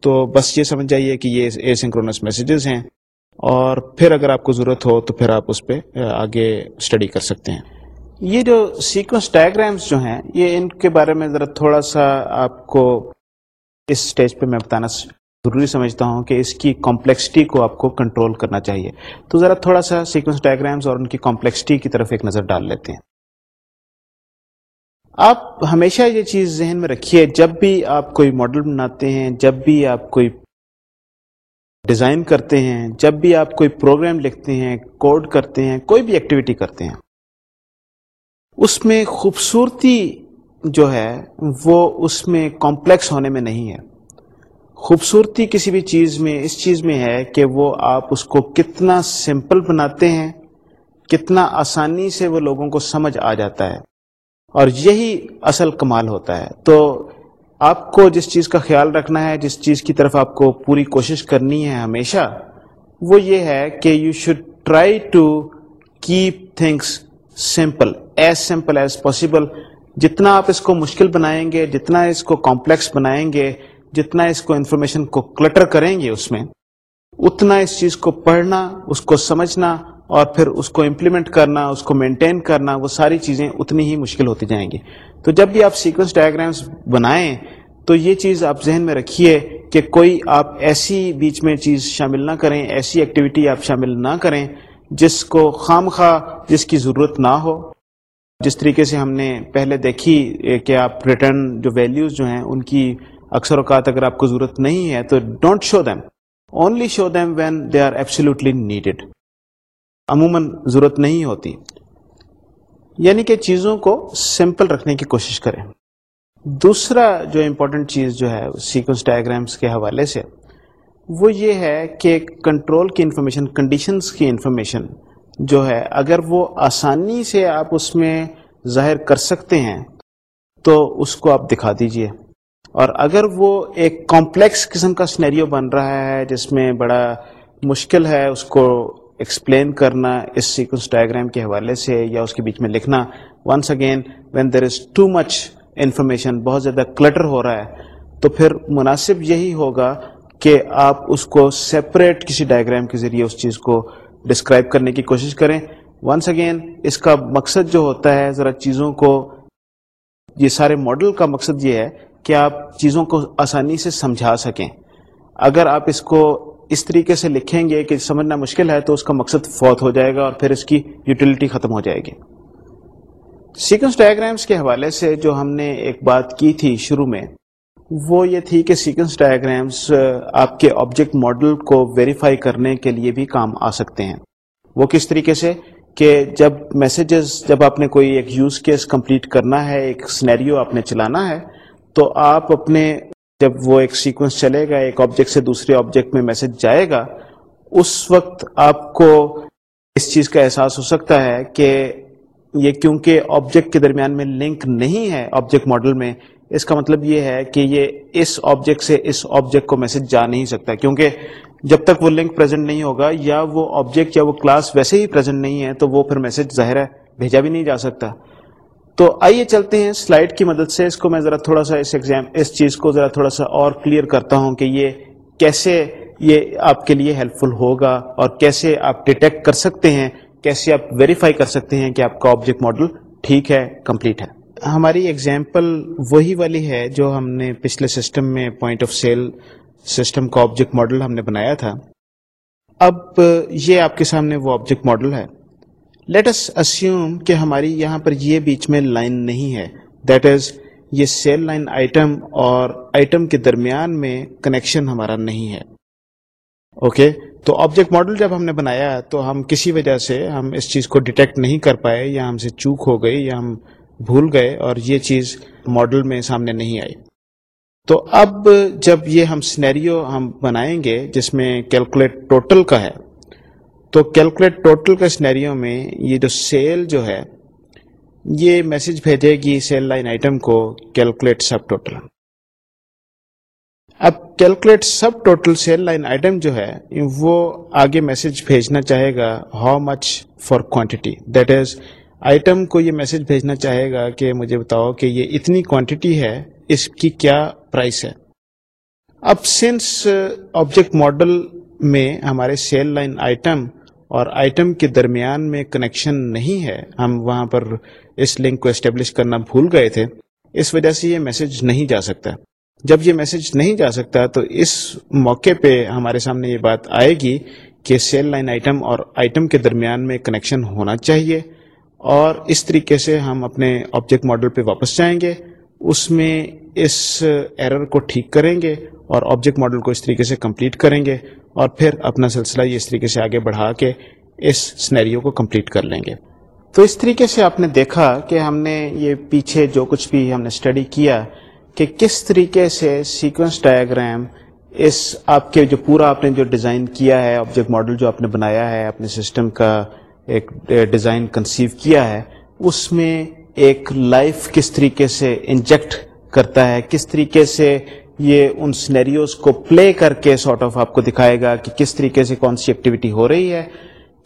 تو بس یہ سمجھ جائیے کہ یہ اے سنکرونس میسیجز ہیں۔ اور پھر اگر آپ کو ضرورت ہو تو پھر آپ اس پہ آگے اسٹڈی کر سکتے ہیں۔ یہ جو سیکوینس ڈائگرامس جو ہیں، یہ ان کے بارے میں ذرا تھوڑا سا آپ کو اس اسٹیج پہ میں بتانا ضروری سمجھتا ہوں کہ اس کی کمپلیکسٹی کو آپ کو کنٹرول کرنا چاہیے۔ تو ذرا تھوڑا سا سیکوینس ڈائگرامس اور ان کی کمپلیکسٹی کی طرف ایک نظر ڈال لیتے ہیں۔ آپ ہمیشہ یہ چیز ذہن میں رکھیے، جب بھی آپ کوئی ماڈل بناتے ہیں، جب بھی آپ کوئی ڈیزائن کرتے ہیں، جب بھی آپ کوئی پروگرام لکھتے ہیں، کوڈ کرتے ہیں، کوئی بھی ایکٹیویٹی کرتے ہیں، اس میں خوبصورتی جو ہے، وہ اس میں کمپلیکس ہونے میں نہیں ہے۔ خوبصورتی کسی بھی چیز میں، اس چیز میں ہے کہ وہ آپ اس کو کتنا سمپل بناتے ہیں، کتنا آسانی سے وہ لوگوں کو سمجھ آ جاتا ہے۔ اور یہی اصل کمال ہوتا ہے۔ تو آپ کو جس چیز کا خیال رکھنا ہے، جس چیز کی طرف آپ کو پوری کوشش کرنی ہے ہمیشہ، وہ یہ ہے کہ you should try to keep things simple as simple as possible جتنا آپ اس کو مشکل بنائیں گے، جتنا اس کو کمپلیکس بنائیں گے، جتنا اس کو انفارمیشن کو کلٹر کریں گے اس میں، اتنا اس چیز کو پڑھنا، اس کو سمجھنا اور پھر اس کو امپلیمنٹ کرنا، اس کو مینٹین کرنا، وہ ساری چیزیں اتنی ہی مشکل ہوتی جائیں گی۔ تو جب بھی آپ سیکوینس ڈائگرامس بنائیں، تو یہ چیز آپ ذہن میں رکھیے کہ کوئی آپ ایسی بیچ میں چیز شامل نہ کریں، ایسی ایکٹیویٹی آپ شامل نہ کریں جس کو خام خواہ جس کی ضرورت نہ ہو۔ جس طریقے سے ہم نے پہلے دیکھی کہ آپ ریٹرن جو ویلیوز جو ہیں، ان کی اکثر اوقات اگر آپ کو ضرورت نہیں ہے، تو don't show them only show them when they are absolutely needed عموماً ضرورت نہیں ہوتی۔ یعنی کہ چیزوں کو سمپل رکھنے کی کوشش کریں۔ دوسرا جو امپورٹنٹ چیز جو ہے سیکوینس ڈائگرامس کے حوالے سے، وہ یہ ہے کہ کنٹرول کی انفارمیشن کنڈیشنز کی انفارمیشن جو ہے، اگر وہ آسانی سے آپ اس میں ظاہر کر سکتے ہیں، تو اس کو آپ دکھا دیجیے۔ اور اگر وہ ایک کمپلیکس قسم کا سنیریو بن رہا ہے، جس میں بڑا مشکل ہے اس کو ایکسپلین کرنا اس سیکوینس ڈائگرام کے حوالے سے یا اس کے بیچ میں لکھنا. Once again when there is too much information بہت زیادہ کلٹر ہو رہا ہے، تو پھر مناسب یہی ہوگا کہ آپ اس کو سیپریٹ کسی ڈائگرام کے ذریعے اس چیز کو ڈسکرائب کرنے کی کوشش کریں. ونس اگین اس کا مقصد جو ہوتا ہے، ذرا چیزوں کو، یہ سارے ماڈل کا مقصد یہ ہے کہ آپ چیزوں کو آسانی سے سمجھا سکیں۔ اگر آپ اس کو اس طریقے سے لکھیں گے کہ سمجھنا مشکل ہے تو اس کا مقصد فوت ہو جائے گا اور پھر اس کی یوٹیلٹی ختم ہو جائے گی۔ سیکوینس ڈائگرامس کے حوالے سے جو ہم نے ایک بات کی تھی شروع میں، وہ یہ تھی کہ سیکوینس ڈائگرامس آپ کے آبجیکٹ ماڈل کو ویریفائی کرنے کے لیے بھی کام آ سکتے ہیں۔ وہ کس طریقے سے؟ کہ جب میسیجز، جب آپ نے کوئی ایک یوز کیس کمپلیٹ کرنا ہے، ایک سنیریو آپ نے چلانا ہے، تو آپ اپنے جب وہ ایک سیکوینس چلے گا، ایک آبجیکٹ سے دوسرے آبجیکٹ میں میسج جائے گا، اس وقت آپ کو اس چیز کا احساس ہو سکتا ہے کہ یہ کیونکہ آبجیکٹ کے درمیان میں لنک نہیں ہے آبجیکٹ ماڈل میں، اس کا مطلب یہ ہے کہ یہ اس آبجیکٹ سے اس آبجیکٹ کو میسج جا نہیں سکتا کیونکہ جب تک وہ لنک پریزنٹ نہیں ہوگا، یا وہ آبجیکٹ یا وہ کلاس ویسے ہی پریزنٹ نہیں ہے، تو وہ پھر میسج ظاہر ہے، بھیجا بھی نہیں جا سکتا۔ تو آئیے چلتے ہیں۔ سلائڈ کی مدد سے اس کو میں ذرا تھوڑا سا اس ایگزام اس چیز کو ذرا تھوڑا سا اور کلیئر کرتا ہوں کہ یہ کیسے یہ آپ کے لیے ہیلپ فل ہوگا اور کیسے آپ ڈیٹیکٹ کر سکتے ہیں، کیسے آپ ویریفائی کر سکتے ہیں کہ آپ کا آبجیکٹ ماڈل ٹھیک ہے کمپلیٹ ہے۔ ہماری ایگزامپل وہی والی ہے جو ہم نے پچھلے سسٹم میں پوائنٹ آف سیل سسٹم کا آبجیکٹ ماڈل ہم نے بنایا تھا۔ اب یہ آپ کے سامنے وہ آبجیکٹ ماڈل ہے۔ لیٹس اسیوم کہ ہماری یہاں پر یہ بیچ میں لائن نہیں ہے. دیٹ از یہ سیل لائن آئٹم اور آئٹم کے درمیان میں کنیکشن ہمارا نہیں ہے. Okay okay? تو آبجیکٹ ماڈل جب ہم نے بنایا تو ہم کسی وجہ سے ہم اس چیز کو ڈیٹیکٹ نہیں کر پائے یا ہم سے چوک ہو گئی یا ہم بھول گئے اور یہ چیز ماڈل میں سامنے نہیں آئی. تو اب جب یہ ہم سنیریو ہم بنائیں گے جس میں کیلکولیٹ ٹوٹل کا ہے تو کیلکولیٹ ٹوٹل کے سنیریو میں یہ جو سیل جو ہے، یہ میسج بھیجے گی سیل لائن آئٹم کو کیلکولیٹ سب ٹوٹل اب calculate subtotal sale line item جو ہے، وہ آگے میسج بھیجنا چاہے گا how much for quantity that is item کو یہ میسج بھیجنا چاہے گا کہ مجھے بتاؤ کہ یہ اتنی کوانٹٹی ہے، اس کی کیا پرائس ہے؟ اب سنس آبجیکٹ ماڈل میں ہمارے سیل لائن آئٹم اور آئٹم کے درمیان میں کنیکشن نہیں ہے، ہم وہاں پر اس لنک کو اسٹیبلش کرنا بھول گئے تھے۔ اس وجہ سے یہ میسج نہیں جا سکتا۔ جب یہ میسج نہیں جا سکتا تو اس موقع پہ ہمارے سامنے یہ بات آئے گی کہ سیل لائن آئٹم اور آئٹم کے درمیان میں کنیکشن ہونا چاہیے۔ اور اس طریقے سے ہم اپنے آبجیکٹ ماڈل پہ واپس جائیں گے۔ اس میں اس ایرر کو ٹھیک کریں گے اور آبجیکٹ ماڈل کو اس طریقے سے کمپلیٹ کریں گے۔ اور پھر اپنا سلسلہ یہ اس طریقے سے آگے بڑھا کے اس سنیریو کو کمپلیٹ کر لیں گے۔ تو اس طریقے سے آپ نے دیکھا کہ ہم نے یہ پیچھے جو کچھ بھی ہم نے اسٹڈی کیا کہ کس طریقے سے سیکوینس ڈایاگرام اس آپ کے جو پورا آپ نے جو ڈیزائن کیا ہے آبجیکٹ ماڈل جو آپ نے بنایا ہے، اپنے سسٹم کا ایک ڈیزائن کنسیو کیا ہے، اس میں ایک لائف کس طریقے سے انجیکٹ کرتا ہے، کس طریقے سے یہ ان سنیریوز کو پلے کر کے سارٹ آف آپ کو دکھائے گا کہ کس طریقے سے کون سی ایکٹیویٹی ہو رہی ہے،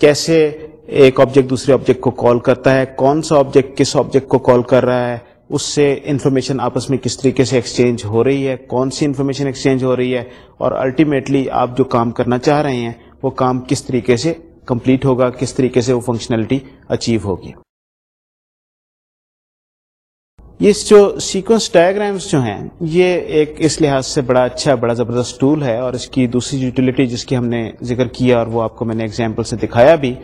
کیسے ایک آبجیکٹ دوسرے آبجیکٹ کو کال کرتا ہے، کون سا آبجیکٹ کس آبجیکٹ کو کال کر رہا ہے، اس سے انفارمیشن آپس میں کس طریقے سے ایکسچینج ہو رہی ہے، کون سی انفارمیشن ایکسچینج ہو رہی ہے، اور الٹیمیٹلی آپ جو کام کرنا چاہ رہے ہیں، وہ کام کس طریقے سے کمپلیٹ ہوگا، کس طریقے سے وہ فنکشنلٹی اچیو ہوگی۔ یہ جو سیکوینس ڈائگرامس جو ہیں، یہ ایک اس لحاظ سے بڑا اچھا بڑا زبردست ٹول ہے اور اس کی دوسری یوٹیلیٹی جس کی ہم نے ذکر کیا اور وہ آپ کو میں نے ایگزامپل سے دکھایا بھی،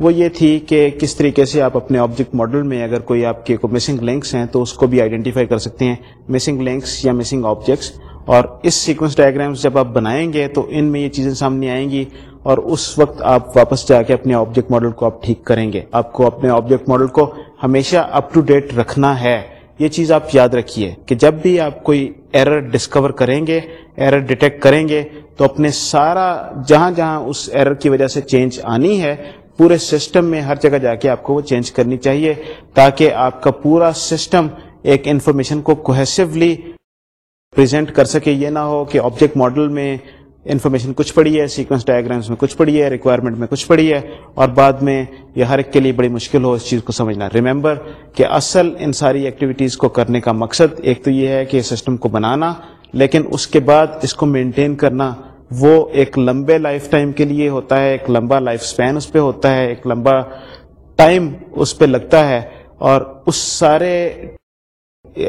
وہ یہ تھی کہ کس طریقے سے آپ اپنے آبجیکٹ ماڈل میں اگر کوئی آپ کے کو مسنگ لنکس ہیں تو اس کو بھی آئیڈینٹیفائی کر سکتے ہیں مسنگ لنکس یا مسنگ آبجیکٹس اور اس سیکوینس ڈائگرامس جب آپ بنائیں گے تو ان میں یہ چیزیں سامنے آئیں گی اور اس وقت آپ واپس جا کے اپنے آبجیکٹ ماڈل کو آپ ٹھیک کریں گے۔ آپ کو اپنے آبجیکٹ ماڈل کو ہمیشہ اپ ٹو ڈیٹ رکھنا ہے۔ یہ چیز آپ یاد رکھیے کہ جب بھی آپ کوئی ایرر ڈسکور کریں گے ایرر ڈیٹیکٹ کریں گے، تو اپنے سارا جہاں جہاں اس ایرر کی وجہ سے چینج آنی ہے، پورے سسٹم میں ہر جگہ جا کے آپ کو وہ چینج کرنی چاہیے تاکہ آپ کا پورا سسٹم ایک انفارمیشن کو کوہیسولی پریزنٹ کر سکے۔ یہ نہ ہو کہ آبجیکٹ ماڈل میں انفارمیشن کچھ پڑی ہے سیکوینس ڈائگرامس میں کچھ پڑی ہے ریکوائرمنٹ میں کچھ پڑی ہے، اور بعد میں یہ ہر ایک کے لیے بڑی مشکل ہو اس چیز کو سمجھنا۔ ریمبر کہ اصل ان ساری ایکٹیویٹیز کو کرنے کا مقصد ایک تو یہ ہے کہ سسٹم کو بنانا، لیکن اس کے بعد اس کو مینٹین کرنا وہ ایک لمبے لائف ٹائم کے لیے ہوتا ہے، ایک لمبا لائف سپین اس پہ ہوتا ہے، ایک لمبا ٹائم اس پہ لگتا ہے۔ اور اس سارے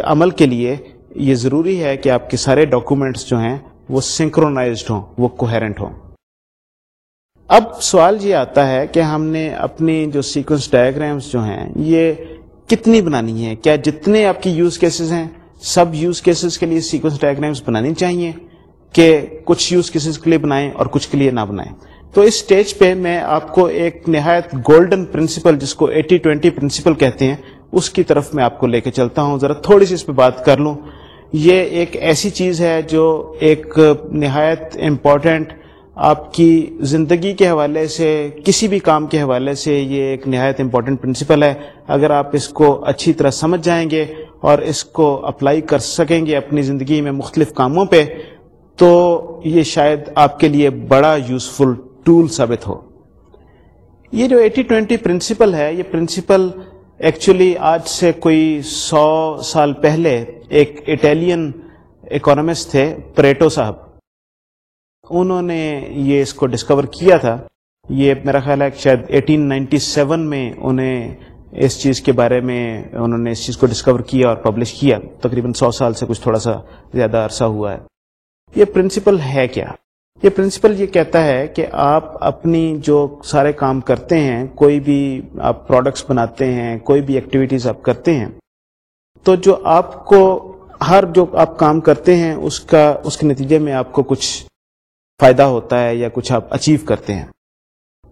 عمل کے لیے یہ ضروری ہے کہ آپ کے سارے ڈاکومنٹس جو ہیں وہ سنکرونائزڈ ہوں، وہ کوہرنٹ ہوں۔ اب سوال یہ آتا ہے کہ ہم نے اپنی جو سیکوینس ڈائگرامس جو ہیں، یہ کتنی بنانی ہے کیا جتنے آپ کی یوز کیسز ہیں، سب یوز کیسز کے لیے سیکوینس ڈائگرامس بنانی چاہیے کہ کچھ یوز کیسز کے لیے بنائیں اور کچھ کے لیے نہ بنائیں؟ تو اس سٹیج پہ میں آپ کو ایک نہایت گولڈن پرنسپل جس کو ایٹی ٹوینٹی پرنسپل کہتے ہیں، اس کی طرف میں آپ کو لے کے چلتا ہوں۔ ذرا تھوڑی سی اس پہ بات کر لوں۔ یہ ایک ایسی چیز ہے جو ایک نہایت امپورٹنٹ آپ کی زندگی کے حوالے سے، کسی بھی کام کے حوالے سے یہ ایک نہایت امپورٹنٹ پرنسپل ہے۔ اگر آپ اس کو اچھی طرح سمجھ جائیں گے اور اس کو اپلائی کر سکیں گے اپنی زندگی میں مختلف کاموں پہ، تو یہ شاید آپ کے لیے بڑا یوزفل ٹول ثابت ہو۔ یہ جو ایٹی ٹوینٹی پرنسپل ہے، یہ پرنسپل ایکچولی آج سے کوئی سو سال پہلے ایک اٹیلین اکانومسٹ تھے پریٹو صاحب۔ انہوں نے یہ اس کو ڈسکور کیا تھا۔ یہ میرا خیال ہے شاید ایٹین نائنٹی سیون میں انہیں اس چیز کے بارے میں انہوں نے اس چیز کو ڈسکور کیا اور پبلش کیا۔ تقریباً سو سال سے کچھ تھوڑا سا زیادہ عرصہ ہوا ہے۔ یہ پرنسپل ہے کیا؟ یہ پرنسپل یہ کہتا ہے کہ آپ اپنی جو سارے کام کرتے ہیں، کوئی بھی آپ پروڈکٹس بناتے ہیں، کوئی بھی ایکٹیویٹیز آپ کرتے ہیں، تو جو آپ کو ہر جو آپ کام کرتے ہیں، اس کا، اس کے نتیجے میں آپ کو کچھ فائدہ ہوتا ہے یا کچھ آپ اچیو کرتے ہیں۔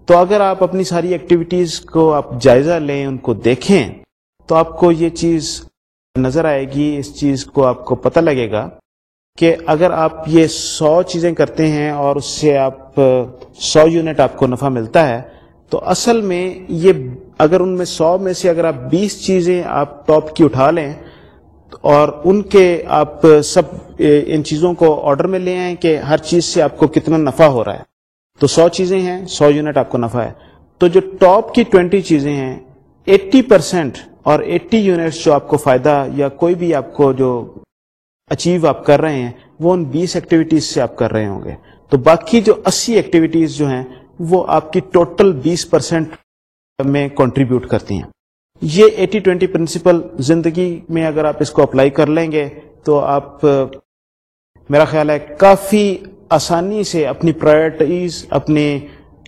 تو اگر آپ اپنی ساری ایکٹیویٹیز کو آپ جائزہ لیں، ان کو دیکھیں، تو آپ کو یہ چیز نظر آئے گی، اس چیز کو آپ کو پتہ لگے گا کہ اگر آپ یہ سو چیزیں کرتے ہیں اور اس سے آپ سو یونٹ آپ کو نفع ملتا ہے، تو اصل میں یہ اگر ان میں سو میں سے اگر آپ بیس چیزیں آپ ٹاپ کی اٹھا لیں، اور ان کے آپ سب ان چیزوں کو آرڈر میں لے آئیں کہ ہر چیز سے آپ کو کتنا نفع ہو رہا ہے۔ تو سو چیزیں ہیں، سو یونٹ آپ کو نفع ہے۔ تو جو ٹاپ کی ٹوینٹی چیزیں ہیں، ایٹی پرسینٹ اور ایٹی یونٹس جو آپ کو فائدہ یا کوئی بھی آپ کو جو اچیو آپ کر رہے ہیں، وہ ان بیس ایکٹیویٹیز سے آپ کر رہے ہوں گے۔ تو باقی جو اسی ایکٹیویٹیز جو ہیں، وہ آپ کی ٹوٹل بیس پرسینٹ میں کنٹریبیوٹ کرتی ہیں۔ یہ ایٹی ٹوینٹی پرنسپل زندگی میں اگر آپ اس کو اپلائی کر لیں گے، تو آپ، میرا خیال ہے، کافی آسانی سے اپنی پرائرٹیز اپنے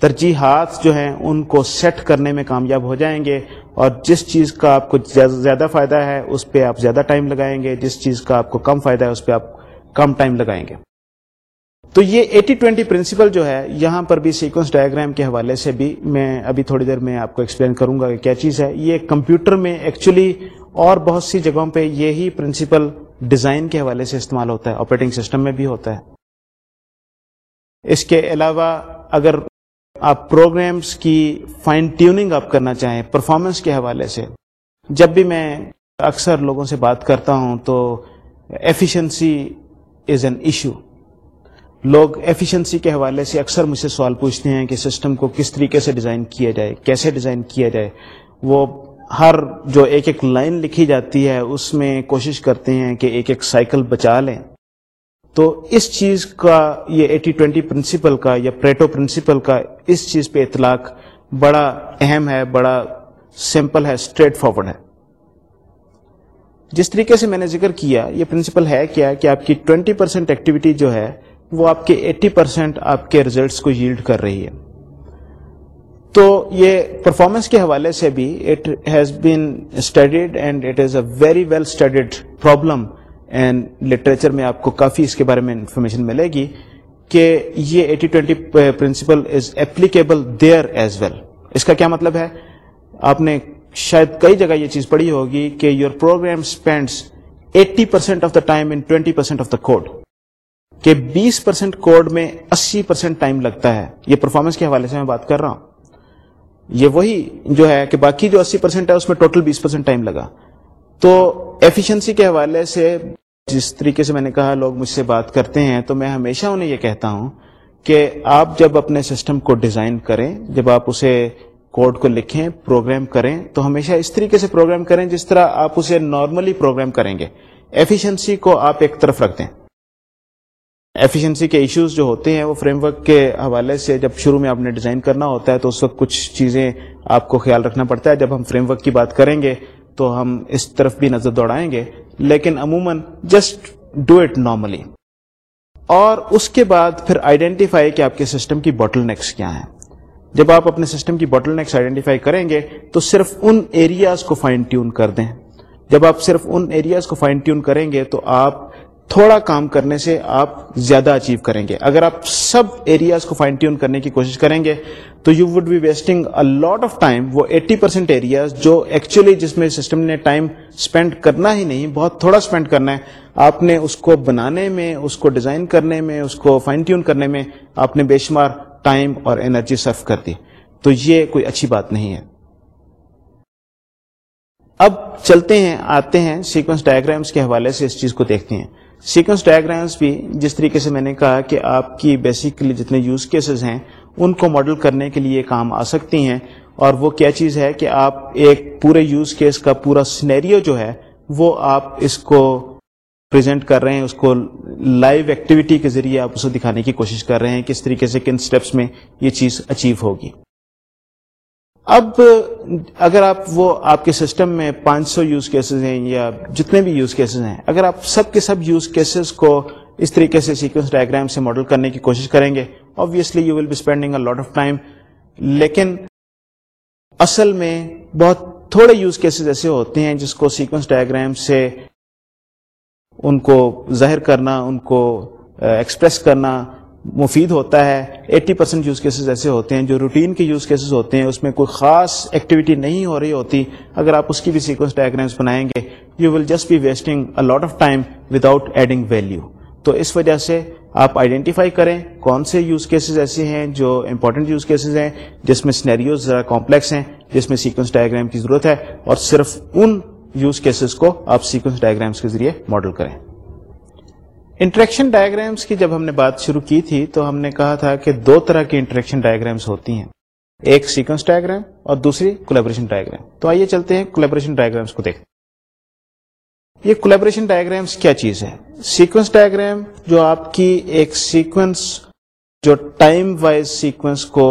ترجیحات جو ہیں، ان کو سیٹ کرنے میں کامیاب ہو جائیں گے۔ اور جس چیز کا آپ کو زیادہ فائدہ ہے، اس پہ آپ زیادہ ٹائم لگائیں گے۔ جس چیز کا آپ کو کم فائدہ ہے، اس پہ آپ کم ٹائم لگائیں گے۔ تو یہ ایٹی ٹوینٹی پرنسپل جو ہے، یہاں پر بھی سیکوینس ڈائگرام کے حوالے سے بھی میں ابھی تھوڑی دیر میں آپ کو ایکسپلین کروں گا کہ کیا چیز ہے۔ یہ کمپیوٹر میں ایکچولی اور بہت سی جگہوں پہ یہی پرنسپل ڈیزائن کے حوالے سے استعمال ہوتا ہے۔ آپریٹنگ سسٹم میں بھی ہوتا ہے۔ اس کے علاوہ اگر آپ پروگرامس کی فائن ٹیوننگ آپ کرنا چاہیں پرفارمنس کے حوالے سے، جب بھی میں اکثر لوگوں سے بات کرتا ہوں تو ایفیشنسی از این ایشو لوگ ایفیشنسی کے حوالے سے اکثر مجھ سے سوال پوچھتے ہیں کہ سسٹم کو کس طریقے سے ڈیزائن کیا جائے، کیسے ڈیزائن کیا جائے. وہ ہر جو ایک ایک لائن لکھی جاتی ہے اس میں کوشش کرتے ہیں کہ ایک ایک سائیکل بچا لیں. تو اس چیز کا یہ ایٹی ٹوینٹی پرنسپل کا یا پریٹو پرنسپل کا اس چیز پہ اطلاق بڑا اہم ہے، بڑا سمپل ہے اسٹریٹ فارورڈ ہے۔ جس طریقے سے میں نے ذکر کیا، یہ پرنسپل ہے کیا کہ آپ کی ٹوینٹی پرسینٹ ایکٹیویٹی جو ہے، وہ آپ کے ایٹی پرسینٹ آپ کے ریزلٹس کو ییلڈ کر رہی ہے۔ تو یہ پرفارمنس کے حوالے سے بھی it has been studied and it is a very well studied problem and literature میں آپ کو کافی اس کے بارے میں انفارمیشن ملے گی کہ یہ eighty twenty principle is applicable there as well اس کا کیا مطلب ہے؟ آپ نے شاید کئی جگہ یہ چیز پڑھی ہوگی کہ your program spends eighty percent of the time in twenty percent of the code کہ بیس پرسینٹ کوڈ میں اسی پرسینٹ ٹائم لگتا ہے. یہ پرفارمنس کے حوالے سے میں بات کر رہا ہوں. یہ وہی جو ہے کہ باقی جو اسی پرسینٹ ہے اس میں ٹوٹل بیس پرسینٹ ٹائم لگا. تو ایفیشنسی کے حوالے سے جس طریقے سے میں نے کہا لوگ مجھ سے بات کرتے ہیں، تو میں ہمیشہ انہیں یہ کہتا ہوں کہ آپ جب اپنے سسٹم کو ڈیزائن کریں، جب آپ اسے کوڈ کو لکھیں پروگرام کریں، تو ہمیشہ اس طریقے سے پروگرام کریں جس طرح آپ اسے نارملی پروگرام کریں گے۔ ایفیشنسی کو آپ ایک طرف رکھ دیں۔ ایفیشنسی کے ایشوز جو ہوتے ہیں، وہ فریم ورک کے حوالے سے جب شروع میں آپ نے ڈیزائن کرنا ہوتا ہے، تو اس وقت کچھ چیزیں آپ کو خیال رکھنا پڑتا ہے۔ جب ہم فریم ورک کی بات کریں گے تو ہم اس طرف بھی نظر دوڑائیں گے، لیکن عموماً جسٹ ڈو اٹ نارملی اور اس کے بعد پھر آئیڈینٹیفائی کہ آپ کے سسٹم کی بوٹل نیکس کیا ہیں۔ جب آپ اپنے سسٹم کی بوٹل نیکس آئیڈینٹیفائی کریں گے، تو صرف ان ایریاز کو فائن ٹیون کر دیں۔ جب آپ صرف ان ایریاز کو فائن ٹیون کریں گے، تو آپ تھوڑا کام کرنے سے آپ زیادہ اچیو کریں گے۔ اگر آپ سب ایریاز کو فائن ٹیون کرنے کی کوشش کریں گے تو you would be wasting lot of time وہ ایٹی پرسینٹ ایریاز جو ایکچولی جس میں سسٹم نے ٹائم اسپینڈ کرنا ہی نہیں، بہت تھوڑا اسپینڈ کرنا ہے۔ آپ نے اس کو بنانے میں، اس کو ڈیزائن کرنے میں، اس کو فائن ٹیون کرنے میں آپ نے بے شمار ٹائم اور انرجی سرف کر دی۔ تو یہ کوئی اچھی بات نہیں ہے۔ اب چلتے ہیں، آتے ہیں سیکوینس ڈائگرامس کے حوالے سے اس چیز کو دیکھتے ہیں۔ سیکوینس ڈائگرامس بھی جس طریقے سے میں نے کہا کہ آپ کی بیسیکلی جتنے یوز کیسز ہیں ان کو ماڈل کرنے کے لیے کام آ سکتی ہیں۔ اور وہ کیا چیز ہے کہ آپ ایک پورے یوز کیس کا پورا سنیریو جو ہے، وہ آپ اس کو پریزنٹ کر رہے ہیں، اس کو لائیو ایکٹیویٹی کے ذریعے آپ اسے دکھانے کی کوشش کر رہے ہیں کس طریقے سے کن سٹیپس میں یہ چیز اچیو ہوگی۔ اب اگر آپ وہ آپ کے سسٹم میں پانچ سو یوز کیسز ہیں یا جتنے بھی یوز کیسز ہیں، اگر آپ سب کے سب یوز کیسز کو اس طریقے سے سیکوینس ڈائگرام سے ماڈل کرنے کی کوشش کریں گے obviously you will be spending a lot of time لیکن اصل میں بہت تھوڑے یوز کیسز ایسے ہوتے ہیں جس کو سیکوینس ڈائگرام سے ان کو ظاہر کرنا، ان کو ایکسپریس کرنا مفید ہوتا ہے۔ ایٹی پرسینٹ یوز کیسز ایسے ہوتے ہیں جو روٹین کے یوز کیسز ہوتے ہیں، اس میں کوئی خاص ایکٹیویٹی نہیں ہو رہی ہوتی۔ اگر آپ اس کی بھی سیکوینس ڈائگرامس بنائیں گے you will just be wasting a lot of time without adding value تو اس وجہ سے آپ آئیڈینٹیفائی کریں کون سے یوز کیسز ایسے ہیں جو امپورٹنٹ یوز کیسز ہیں، جس میں سنیریوز ذرا کمپلیکس ہیں، جس میں سیکوینس ڈائگرام کی ضرورت ہے اور صرف ان یوز کیسز کو آپ سیکوینس ڈائگرامس کے ذریعے ماڈل کریں۔ انٹریکشن ڈائگرامس کی جب ہم نے بات شروع کی تھی تو ہم نے کہا تھا کہ دو طرح کی انٹریکشن ڈائگرامس ہوتی ہیں۔ ایک سیکوینس ڈائگرام اور دوسری کولیبریشن ڈائگرام تو آئیے چلتے ہیں کولیبریشن ڈائگرامس کو دیکھتے یہ کولیبریشن ڈائگرامس کیا چیز ہے سیکوینس ڈائگرام جو آپ کی ایک سیکوینس جو ٹائم وائز سیکوینس کو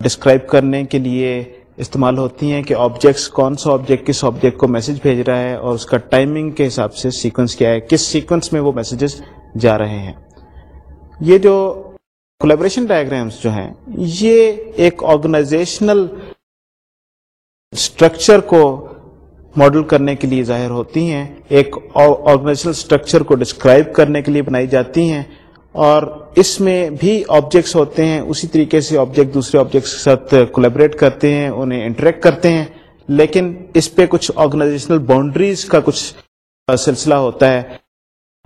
ڈسکرائب کرنے کے لیے استعمال ہوتی ہیں کہ آبجیکٹس کون سا آبجیکٹ کس آبجیکٹ کو میسج بھیج رہا ہے اور اس کا ٹائمنگ کے حساب سے سیکوینس کیا ہے، کس سیکوینس میں وہ میسجز جا رہے ہیں۔ یہ جو کولیبریشن ڈائگرامس جو ہیں، یہ ایک آرگنائزیشنل اسٹرکچر کو ماڈل کرنے کے لیے ظاہر ہوتی ہیں، ایک آرگنائزیشنل اسٹرکچر کو ڈسکرائب کرنے کے لیے بنائی جاتی ہیں، اور اس میں بھی آبجیکٹس ہوتے ہیں، اسی طریقے سے آبجیکٹ دوسرے آبجیکٹس کے ساتھ کولیبریٹ کرتے ہیں، انہیں انٹریکٹ کرتے ہیں، لیکن اس پہ کچھ آرگنائزیشنل باؤنڈریز کا کچھ سلسلہ ہوتا ہے۔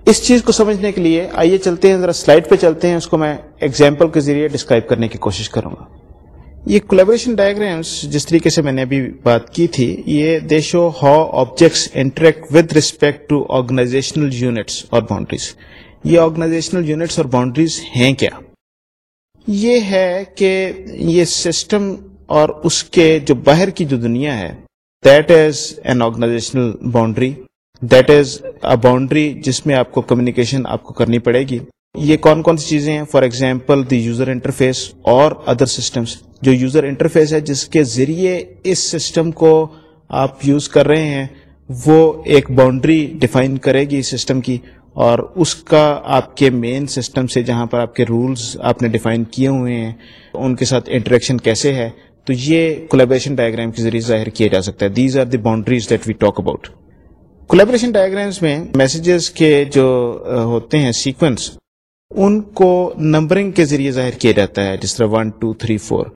اس چیز کو سمجھنے کے لیے آئیے چلتے ہیں، ذرا سلائڈ پہ چلتے ہیں، اس کو میں ایگزامپل کے ذریعے ڈسکرائب کرنے کی کوشش کروں گا۔ یہ کولیبریشن ڈائگرامس جس طریقے سے میں نے ابھی بات کی تھی، یہ they show how objects interact with respect to organisational units اور باؤنڈریز یہ آرگنائزیشنل یونٹس اور باؤنڈریز ہیں کیا؟ یہ ہے کہ یہ سسٹم اور اس کے جو باہر کی جو دنیا ہے that is an organisational boundary that is a boundary جس میں آپ کو کمیونیکیشن آپ کو کرنی پڑے گی۔ یہ کون کون سی چیزیں ہیں؟ For example the user interface اور ادر سسٹمس جو یوزر انٹرفیس ہے، جس کے ذریعے اس سسٹم کو آپ یوز کر رہے ہیں، وہ ایک باؤنڈری ڈیفائن کرے گی سسٹم کی، اور اس کا آپ کے مین سسٹم سے جہاں پر آپ کے رولز آپ نے ڈیفائن کیے ہوئے ہیں، ان کے ساتھ انٹریکشن کیسے ہے، تو یہ کولیبریشن ڈائگرام کے ذریعے ظاہر کیا جا سکتا ہے۔ These are the boundaries that we talk about collaboration diagrams میں میسیجز کے جو ہوتے ہیں سیکوینس ان کو نمبرنگ کے ذریعے ظاہر کیا جاتا ہے، جس طرح one two three four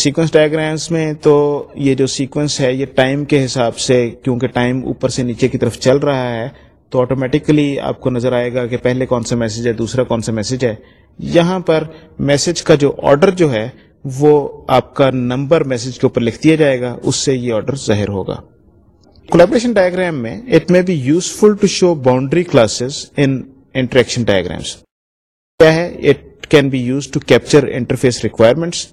sequence diagrams میں تو یہ جو سیکوینس ہے، یہ ٹائم کے حساب سے کیونکہ ٹائم اوپر سے نیچے کی طرف چل رہا ہے، تو آٹومیٹکلی آپ کو نظر آئے گا کہ پہلے کون سا میسج ہے، دوسرا کون سا میسج ہے۔ یہاں پر میسج کا جو آرڈر جو ہے، وہ آپ کا نمبر میسج کے اوپر لکھ دیا جائے گا، اس سے یہ آرڈر ظاہر ہوگا۔ کولیبریشن ڈائگرام میں it may be useful to show boundary classes in interaction diagrams کیا ہے؟ It can be use to capture interface requirements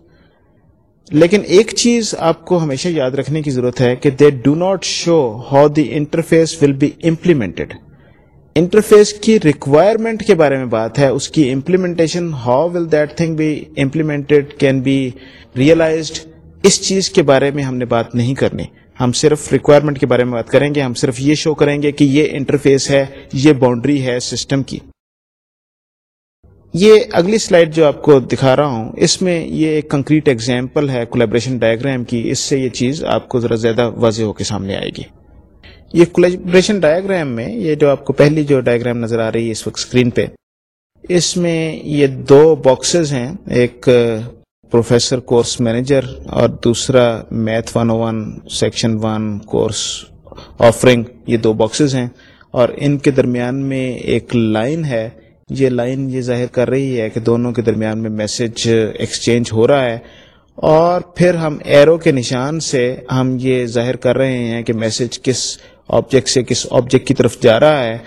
لیکن ایک چیز آپ کو ہمیشہ یاد رکھنے کی ضرورت ہے کہ they do not show how the interface will be implemented interface کی ریکوائرمنٹ کے بارے میں بات ہے، اس کی implementation how will that thing be implemented can be realized اس چیز کے بارے میں ہم نے بات نہیں کرنی۔ ہم صرف ریکوائرمنٹ کے بارے میں بات کریں گے، ہم صرف یہ شو کریں گے کہ یہ انٹرفیس ہے، یہ باؤنڈری ہے سسٹم کی۔ یہ اگلی سلائڈ جو آپ کو دکھا رہا ہوں، اس میں یہ ایک کنکریٹ ایگزامپل ہے کولیبریشن ڈائگرام کی۔ اس سے یہ چیز آپ کو ذرا زیادہ واضح ہو کے سامنے آئے گی۔ یہ کولیبریشن ڈائگرام میں یہ جو آپ کو پہلی جو ڈائگرام نظر آ رہی ہے اس وقت اسکرین پہ، اس میں یہ دو باکسز ہیں۔ ایک پروفیسر کورس مینیجر اور دوسرا math one one section one course offering یہ دو باکسز ہیں۔ اور ان کے درمیان میں ایک لائن ہے۔ یہ لائن یہ ظاہر کر رہی ہے کہ دونوں کے درمیان میں میسج ایکسچینج ہو رہا ہے اور پھر ہم ایرو کے نشان سے ہم یہ ظاہر کر رہے ہیں کہ میسج کس آبجیکٹ سے کس آبجیکٹ کی طرف جا رہا ہے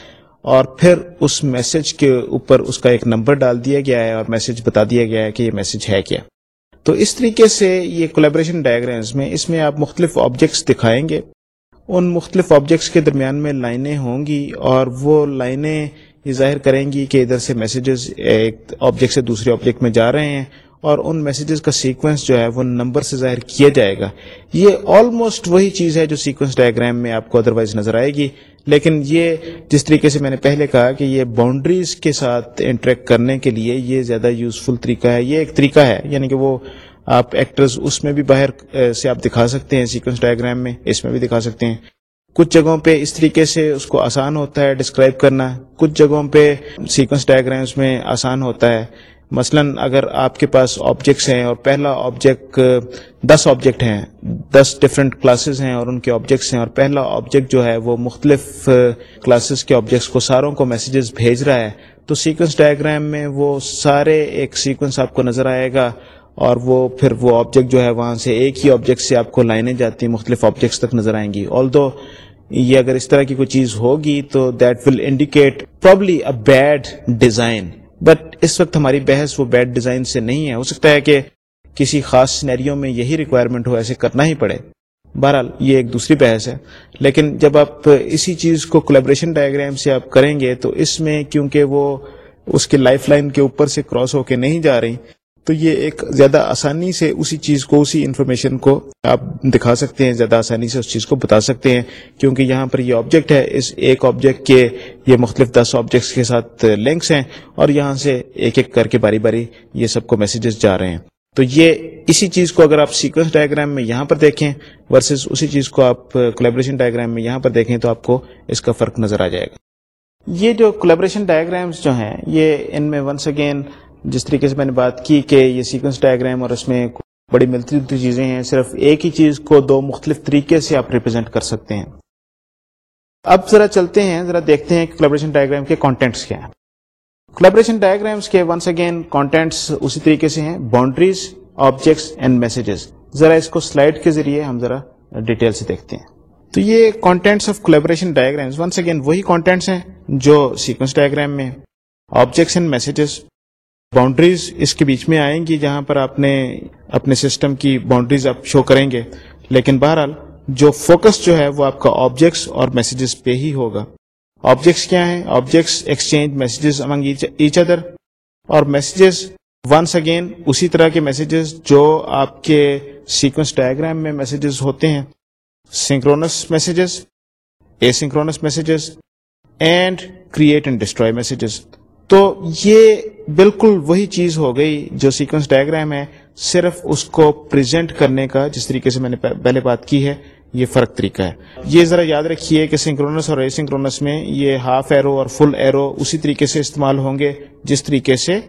اور پھر اس میسج کے اوپر اس کا ایک نمبر ڈال دیا گیا ہے اور میسج بتا دیا گیا ہے کہ یہ میسج ہے کیا۔ تو اس طریقے سے یہ کولیبریشن ڈائگرامس میں اس میں آپ مختلف آبجیکٹس دکھائیں گے۔ ان مختلف آبجیکٹس کے درمیان میں لائنیں ہوں گی اور وہ لائنیں یہ ظاہر کریں گی کہ ادھر سے میسیجز ایک آبجیکٹ سے دوسرے آبجیکٹ میں جا رہے ہیں اور ان میسیجز کا سیکوینس جو ہے وہ نمبر سے ظاہر کیا جائے گا۔ یہ آلموسٹ وہی چیز ہے جو سیکوینس ڈائگرام میں آپ کو ادروائز نظر آئے گی۔ لیکن یہ جس طریقے سے میں نے پہلے کہا کہ یہ باؤنڈریز کے ساتھ انٹریکٹ کرنے کے لیے یہ زیادہ یوزفل طریقہ ہے۔ یہ ایک طریقہ ہے یعنی کہ وہ آپ ایکٹرز اس میں بھی باہر سے آپ دکھا سکتے ہیں سیکوینس ڈائگرام میں، اس میں بھی دکھا سکتے ہیں۔ کچھ جگہوں پہ اس طریقے سے اس کو آسان ہوتا ہے ڈسکرائب کرنا، کچھ جگہوں پہ سیکوینس ڈائگرامس میں آسان ہوتا ہے۔ مثلا اگر آپ کے پاس آبجیکٹس ہیں اور پہلا آبجیکٹ دس آبجیکٹ ہیں، دس ڈفرینٹ کلاسز ہیں اور ان کے آبجیکٹس ہیں اور پہلا آبجیکٹ جو ہے وہ مختلف کلاسز کے آبجیکٹس کو ساروں کو میسیجز بھیج رہا ہے، تو سیکوینس ڈائگرام میں وہ سارے ایک سیکوینس آپ کو نظر آئے گا۔ اور وہ پھر وہ آبجیکٹ جو ہے وہاں سے ایک ہی آبجیکٹ سے آپ کو لائنیں جاتی ہیں، مختلف آبجیکٹس تک نظر آئیں گی۔ آل دو یہ اگر اس طرح کی کوئی چیز ہوگی تو that will indicate probably a bad design but اس وقت ہماری بحث وہ بیڈ ڈیزائن سے نہیں ہے۔ ہو سکتا ہے کہ کسی خاص سینیریوں میں یہی ریکوائرمنٹ ہو، ایسے کرنا ہی پڑے۔ بہرحال یہ ایک دوسری بحث ہے۔ لیکن جب آپ اسی چیز کو کولیبریشن ڈائگرام سے آپ کریں گے تو اس میں کیونکہ وہ اس کے لائف لائن کے اوپر سے کراس ہو کے نہیں جا رہی تو یہ ایک زیادہ آسانی سے اسی چیز کو، اسی انفارمیشن کو آپ دکھا سکتے ہیں، زیادہ آسانی سے اس چیز کو بتا سکتے ہیں، کیونکہ یہاں پر یہ آبجیکٹ ہے، اس ایک آبجیکٹ کے یہ مختلف دس آبجیکٹس کے ساتھ لنکس ہیں، اور یہاں سے ایک ایک کر کے باری باری یہ سب کو میسیجز جا رہے ہیں۔ تو یہ اسی چیز کو اگر آپ سیکوینس ڈائگرام میں یہاں پر دیکھیں ورسز اسی چیز کو آپ کولیبریشن ڈائگرام میں یہاں پر دیکھیں تو آپ کو اس کا فرق نظر آ جائے گا۔ یہ جو کولیبریشن ڈائگرامس جو ہیں، یہ ان میں ونس اگین جس طریقے سے میں نے بات کی کہ یہ سیکوینس ڈائگرام اور اس میں بڑی ملتی جلتی چیزیں ہیں، صرف ایک ہی چیز کو دو مختلف طریقے سے آپ ریپرزینٹ کر سکتے ہیں۔ اب ذرا چلتے ہیں، ذرا دیکھتے ہیں کہ کولیبریشن ڈائگرام کے کانٹینٹس کیا ہیں۔ کولیبریشن ڈائگرامس کے ونس اگین کانٹینٹس اسی طریقے سے ہیں باؤنڈریز آبجیکٹس اینڈ میسجز ذرا اس کو سلائڈ کے ذریعے ہم ذرا ڈیٹیل سے دیکھتے ہیں۔ تو یہ contents of collaboration diagrams once again وہی کانٹینٹس ہیں جو سیکوینس ڈائگرام میں آبجیکٹس اینڈ میسجز باؤنڈریز اس کے بیچ میں آئیں گی جہاں پر آپ نے اپنے سسٹم کی باؤنڈریز آپ شو کریں گے۔ لیکن بہرحال جو فوکس جو ہے وہ آپ کا آبجیکٹس اور میسجز پہ ہی ہوگا۔ آبجیکٹس کیا ہیں؟ Objects, exchange messages among each other. اور میسجز ونس اگین اسی طرح کے میسجز جو آپ کے سیکوینس ڈائگرام میں میسجز ہوتے ہیں۔ Synchronous messages asynchronous messages and create and destroy messages تو یہ بالکل وہی چیز ہو گئی جو سیکوینس ڈائگرام ہے، صرف اس کو پریزنٹ کرنے کا، جس طریقے سے میں نے پہلے بات کی ہے، یہ فرق طریقہ ہے۔ یہ ذرا یاد رکھیے کہ سنکرونس اور سنکرونس میں یہ ہاف ایرو اور فل ایرو اسی طریقے سے استعمال ہوں گے، جس طریقے سے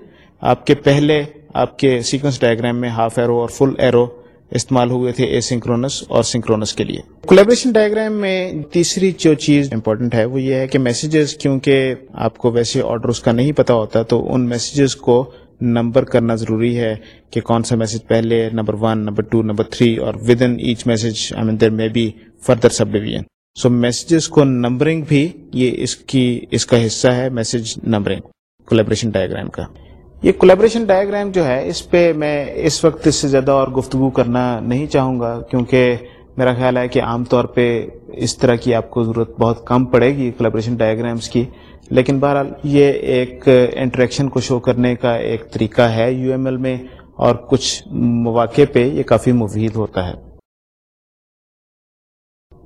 آپ کے پہلے، آپ کے سیکوینس ڈائگرام میں ہاف ایرو اور فل ایرو استعمال ہوئے تھے اے سنکرونس اور سنکرونس کے لیے۔ کولیبریشن ڈائگرام میں تیسری جو چیز امپورٹنٹ ہے وہ یہ ہے کہ میسیجز کیونکہ آپ کو ویسے آرڈر اس کا نہیں پتا ہوتا تو ان میسیجز کو نمبر کرنا ضروری ہے کہ کون سا میسج پہلے number one number two number three اور within each message I mean there may be further subdivision so messages کو نمبرنگ بھی یہ اس کی، اس کا حصہ ہے میسج نمبرنگ کولیبریشن ڈائگرام کا۔ یہ کولیبریشن ڈائگرام جو ہے، اس پہ میں اس وقت اس سے زیادہ اور گفتگو کرنا نہیں چاہوں گا، کیونکہ میرا خیال ہے کہ عام طور پہ اس طرح کی آپ کو ضرورت بہت کم پڑے گی کولیبریشن ڈائگرامس کی۔ لیکن بہرحال یہ ایک انٹریکشن کو شو کرنے کا ایک طریقہ ہے یو ایم ایل میں اور کچھ مواقع پہ یہ کافی مفید ہوتا ہے۔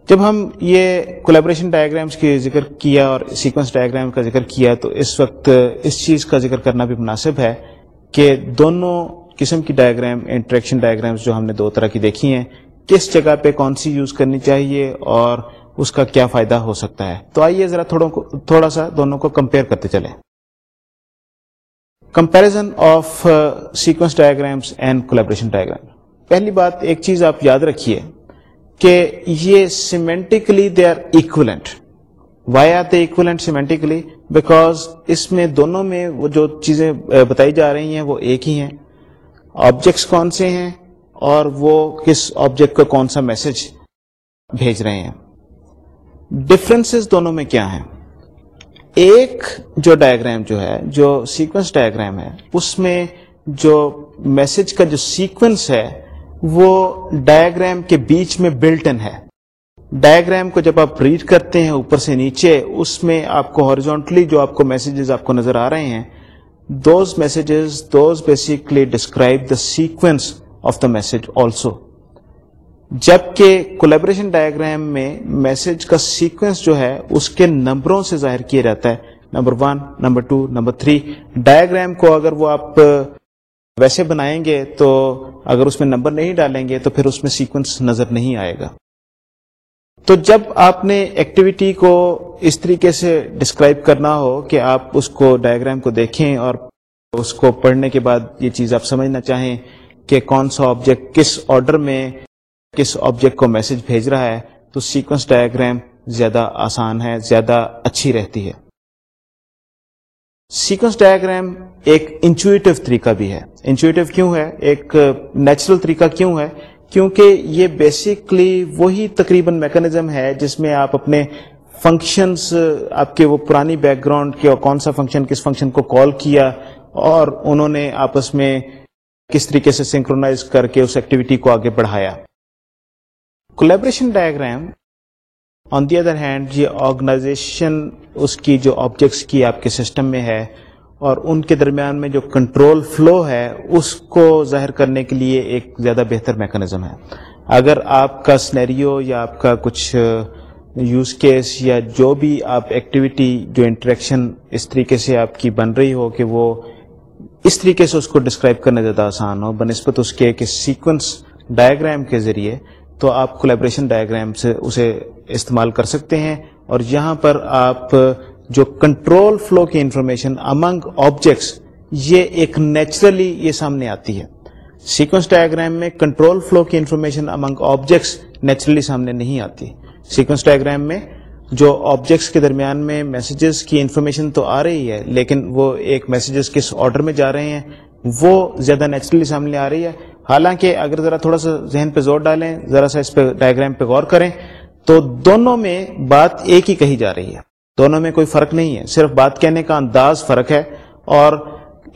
جب ہم یہ کولیبریشن ڈائگرامس کی ذکر کیا اور سیکوینس ڈائگرام کا ذکر کیا تو اس وقت اس چیز کا ذکر کرنا بھی مناسب ہے کہ دونوں قسم کی ڈائگرام انٹریکشن ڈائگرامس جو ہم نے دو طرح کی دیکھی ہیں، کس جگہ پہ کون سی یوز کرنی چاہیے اور اس کا کیا فائدہ ہو سکتا ہے۔ تو آئیے ذرا تھوڑا سا دونوں کو کمپیئر کرتے چلیں۔ Comparison of sequence diagrams and collaboration diagram پہلی بات ایک چیز آپ یاد رکھیے کہ یہ semantically they are equivalent why are they equivalent semantically because اس میں دونوں میں وہ جو چیزیں بتائی جا رہی ہیں وہ ایک ہی ہیں۔ آبجیکٹس کون سے ہیں اور وہ کس آبجیکٹ کو کون سا میسج بھیج رہے ہیں۔ ڈفرینس دونوں میں کیا ہیں؟ ایک جو ڈائگرام جو ہے، جو سیکوینس ڈائگرام ہے، اس میں جو میسج کا جو سیکوینس ہے وہ ڈائگرام کے بیچ میں بلٹن ہے۔ ڈائگرام کو جب آپ ریڈ کرتے ہیں اوپر سے نیچے، اس میں آپ کو ہارجونٹلی جو آپ کو میسجز آپ کو نظر آ رہے ہیں those messages those basically describe the sequence of the message also جبکہ کولیبریشن ڈائگرام میں میسج کا سیکوینس جو ہے، اس کے نمبروں سے ظاہر کیا جاتا ہے۔ Number one number two number three diagram کو اگر وہ آپ ویسے بنائیں گے تو اگر اس میں نمبر نہیں ڈالیں گے تو پھر اس میں سیکوینس نظر نہیں آئے گا۔ تو جب آپ نے ایکٹیویٹی کو اس طریقے سے ڈسکرائب کرنا ہو کہ آپ اس کو ڈائگرام کو دیکھیں اور اس کو پڑھنے کے بعد یہ چیز آپ سمجھنا چاہیں کہ کون سا آبجیکٹ کس آرڈر میں کس آبجیکٹ کو میسج بھیج رہا ہے، تو سیکوینس ڈائگرام زیادہ آسان ہے، زیادہ اچھی رہتی ہے۔ سیکوینس ڈائگرام ایک انچویٹو طریقہ بھی ہے۔ انچویٹو کیوں ہے؟ ایک نیچرل طریقہ کیوں ہے؟ کیونکہ یہ بیسکلی وہی تقریباً میکنزم ہے جس میں آپ اپنے فنکشنز آپ کے وہ پرانی بیک گراؤنڈ کے اور کون سا فنکشن کس فنکشن کو کال کیا اور انہوں نے آپس میں کس طریقے سے سنکرونائز کر کے اس ایکٹیویٹی کو آگے بڑھایا۔ Collaboration diagram on the other hand یہ آرگنائزیشن اس کی جو آبجیکٹس کی آپ کے سسٹم میں ہے اور ان کے درمیان میں جو کنٹرول فلو ہے، اس کو ظاہر کرنے کے لیے ایک زیادہ بہتر میکانزم ہے۔ اگر آپ کا سنیریو یا آپ کا کچھ یوز کیس یا جو بھی آپ ایکٹیویٹی جو انٹریکشن اس طریقے سے آپ کی بن رہی ہو کہ وہ اس طریقے سے اس کو ڈسکرائب کرنا زیادہ آسان ہو، بنسبت اس کے کہ سیکوینس ڈائیگرام کے ذریعے تو آپ کولیبریشن ڈائیگرام سے اسے استعمال کر سکتے ہیں اور یہاں پر آپ جو کنٹرول فلو کی انفارمیشن امنگ آبجیکٹس یہ ایک نیچرلی یہ سامنے آتی ہے۔ سیکوینس ڈائگرام میں کنٹرول فلو کی انفارمیشن امنگ آبجیکٹس نیچرلی سامنے نہیں آتی۔ سیکوینس ڈائگرام میں جو آبجیکٹس کے درمیان میں میسیجز کی انفارمیشن تو آ رہی ہے، لیکن وہ ایک میسیجز کس آرڈر میں جا رہے ہیں، وہ زیادہ نیچرلی سامنے آ رہی ہے۔ حالانکہ اگر ذرا تھوڑا سا ذہن پہ زور ڈالیں، ذرا سا اس پہ ڈائگرام پہ غور کریں، تو دونوں میں بات ایک ہی کہی جا رہی ہے۔ دونوں میں کوئی فرق نہیں ہے، صرف بات کہنے کا انداز فرق ہے اور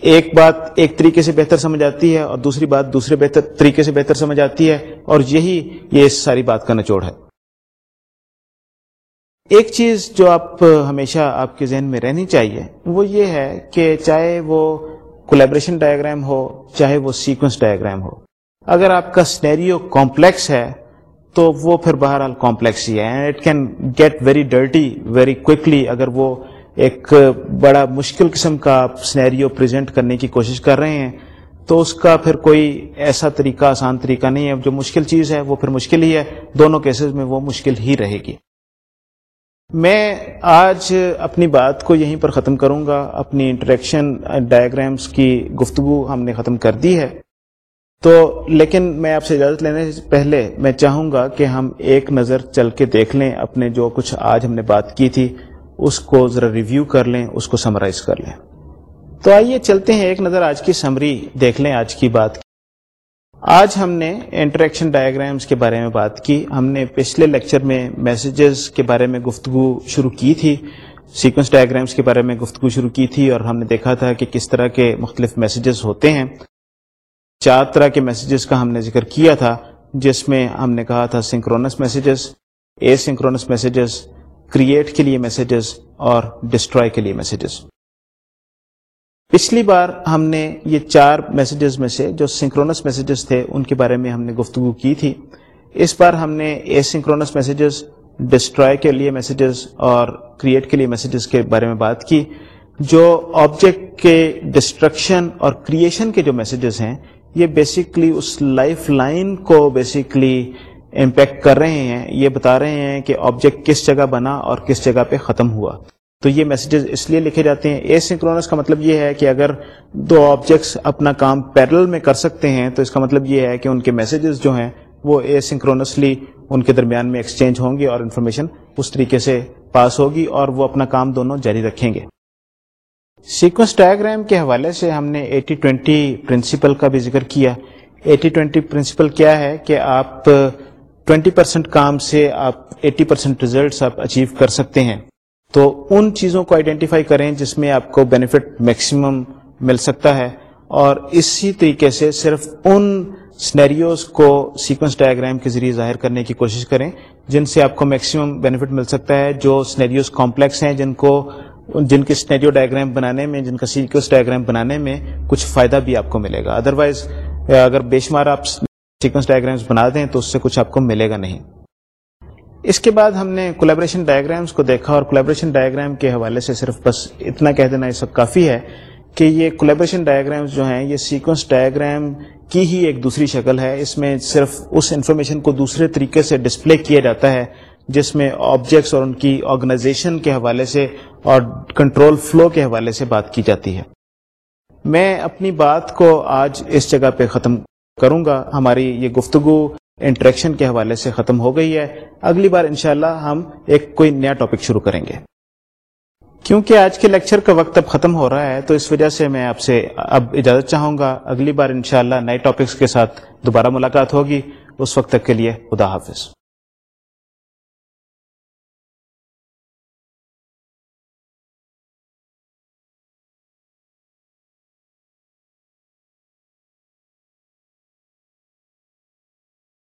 ایک بات ایک طریقے سے بہتر سمجھ آتی ہے اور دوسری بات دوسرے بہتر طریقے سے بہتر سمجھ آتی ہے اور یہی یہ اس ساری بات کا نچوڑ ہے۔ ایک چیز جو آپ ہمیشہ آپ کے ذہن میں رہنی چاہیے وہ یہ ہے کہ چاہے وہ کولیبریشن ڈائگرام ہو، چاہے وہ سیکوینس ڈائگرام ہو۔ اگر آپ کا سنیریو کمپلیکس ہے، تو وہ پھر بہرحال کمپلیکس ہی ہے۔ It can get very dirty very quickly اگر وہ ایک بڑا مشکل قسم کا آپ سنیریو پریزنٹ کرنے کی کوشش کر رہے ہیں، تو اس کا پھر کوئی ایسا طریقہ، آسان طریقہ نہیں ہے۔ جو مشکل چیز ہے، وہ پھر مشکل ہی ہے۔ دونوں کیسز میں وہ مشکل ہی رہے گی۔ میں آج اپنی بات کو یہیں پر ختم کروں گا۔ اپنی انٹریکشن ڈائگرامس کی گفتگو ہم نے ختم کر دی ہے۔ تو لیکن میں آپ سے اجازت لینے سے پہلے میں چاہوں گا کہ ہم ایک نظر چل کے دیکھ لیں اپنے جو کچھ آج ہم نے بات کی تھی، اس کو ذرا ریویو کر لیں، اس کو سمرائز کر لیں۔ تو آئیے چلتے ہیں ایک نظر آج کی سمری دیکھ لیں آج کی بات آج ہم نے انٹریکشن ڈائگرامس کے بارے میں بات کی۔ ہم نے پچھلے لیکچر میں میسیجز کے بارے میں گفتگو شروع کی تھی۔ سیکوینس ڈائگرامس کے بارے میں گفتگو شروع کی تھی اور ہم نے دیکھا تھا کہ کس طرح کے مختلف میسیجز ہوتے ہیں۔ چار طرح کے میسیجز کا ہم نے ذکر کیا تھا، جس میں ہم نے کہا تھا synchronous messages asynchronous messages create کے لیے میسیجز اور ڈسٹروائے کے لیے میسیجز پچھلی بار ہم نے یہ چار میسیجز میں سے جو سنکرونس میسیجز تھے، ان کے بارے میں ہم نے گفتگو کی تھی۔ اس بار ہم نے اے سنکرونس میسیجز ڈسٹرائے کے لیے میسیجز اور کریٹ کے لیے میسیجز کے بارے میں بات کی۔ جو آبجیکٹ کے ڈسٹرکشن اور کریشن کے جو میسیجز ہیں، یہ بیسکلی اس لائف لائن کو بیسکلی امپیکٹ کر رہے ہیں۔ یہ بتا رہے ہیں کہ آبجیکٹ کس جگہ بنا اور کس جگہ پہ ختم ہوا۔ تو یہ میسیجز اس لیے لکھے جاتے ہیں۔ اے سنکرونس کا مطلب یہ ہے کہ اگر دو آبجیکٹس اپنا کام پیرل میں کر سکتے ہیں، تو اس کا مطلب یہ ہے کہ ان کے میسیجز جو ہیں، وہ اے سنکرونسلی ان کے درمیان میں ایکسچینج ہوں گے اور انفارمیشن اس طریقے سے پاس ہوگی اور وہ اپنا کام دونوں جاری رکھیں گے۔ سیکوینس ڈائگرام کے حوالے سے ہم نے ایٹی ٹوینٹی پرنسپل کا بھی ذکر کیا۔ ایٹی ٹوینٹی پرنسپل کیا ہے کہ آپ ٹوینٹی پرسینٹ کام سے آپ ایٹی پرسینٹ ریزلٹس آپ اچیو کر سکتے ہیں۔ تو ان چیزوں کو آئیڈینٹیفائی کریں جس میں آپ کو بینیفٹ میکسیمم مل سکتا ہے اور اسی طریقے سے صرف ان سنیریوز کو سیکوینس ڈائگرام کے ذریعے ظاہر کرنے کی کوشش کریں جن سے آپ کو میکسیمم بینیفٹ مل سکتا ہے، جو سنیریوز کمپلیکس ہیں، جن کو، جن کے سنیریو ڈائگرام بنانے میں، جن کا سیکوینس ڈائگرام بنانے میں کچھ فائدہ بھی آپ کو ملے گا۔ ادروائز اگر بے شمار آپ سیکوینس ڈائگرامس بنا دیں تو اس سے کچھ آپ کو ملے گا نہیں۔ اس کے بعد ہم نے کولیبریشن ڈائگرامس کو دیکھا اور کولیبریشن ڈائگرام کے حوالے سے صرف بس اتنا کہہ دینا اس وقت کافی ہے کہ یہ کولیبریشن ڈائگرامس جو ہیں، یہ سیکوینس ڈائگرام کی ہی ایک دوسری شکل ہے۔ اس میں صرف اس انفارمیشن کو دوسرے طریقے سے ڈسپلے کیا جاتا ہے، جس میں آبجیکٹس اور ان کی آرگنائزیشن کے حوالے سے اور کنٹرول فلو کے حوالے سے بات کی جاتی ہے۔ میں اپنی بات کو آج اس جگہ پہ ختم کروں گا۔ ہماری یہ گفتگو انٹریکشن کے حوالے سے ختم ہو گئی ہے۔ اگلی بار انشاءاللہ ہم ایک کوئی نیا ٹاپک شروع کریں گے۔ کیونکہ آج کے لیکچر کا وقت اب ختم ہو رہا ہے، تو اس وجہ سے میں آپ سے اب اجازت چاہوں گا، اگلی بار انشاءاللہ نئے ٹاپکس کے ساتھ دوبارہ ملاقات ہوگی۔ اس وقت تک کے لیے خدا حافظ۔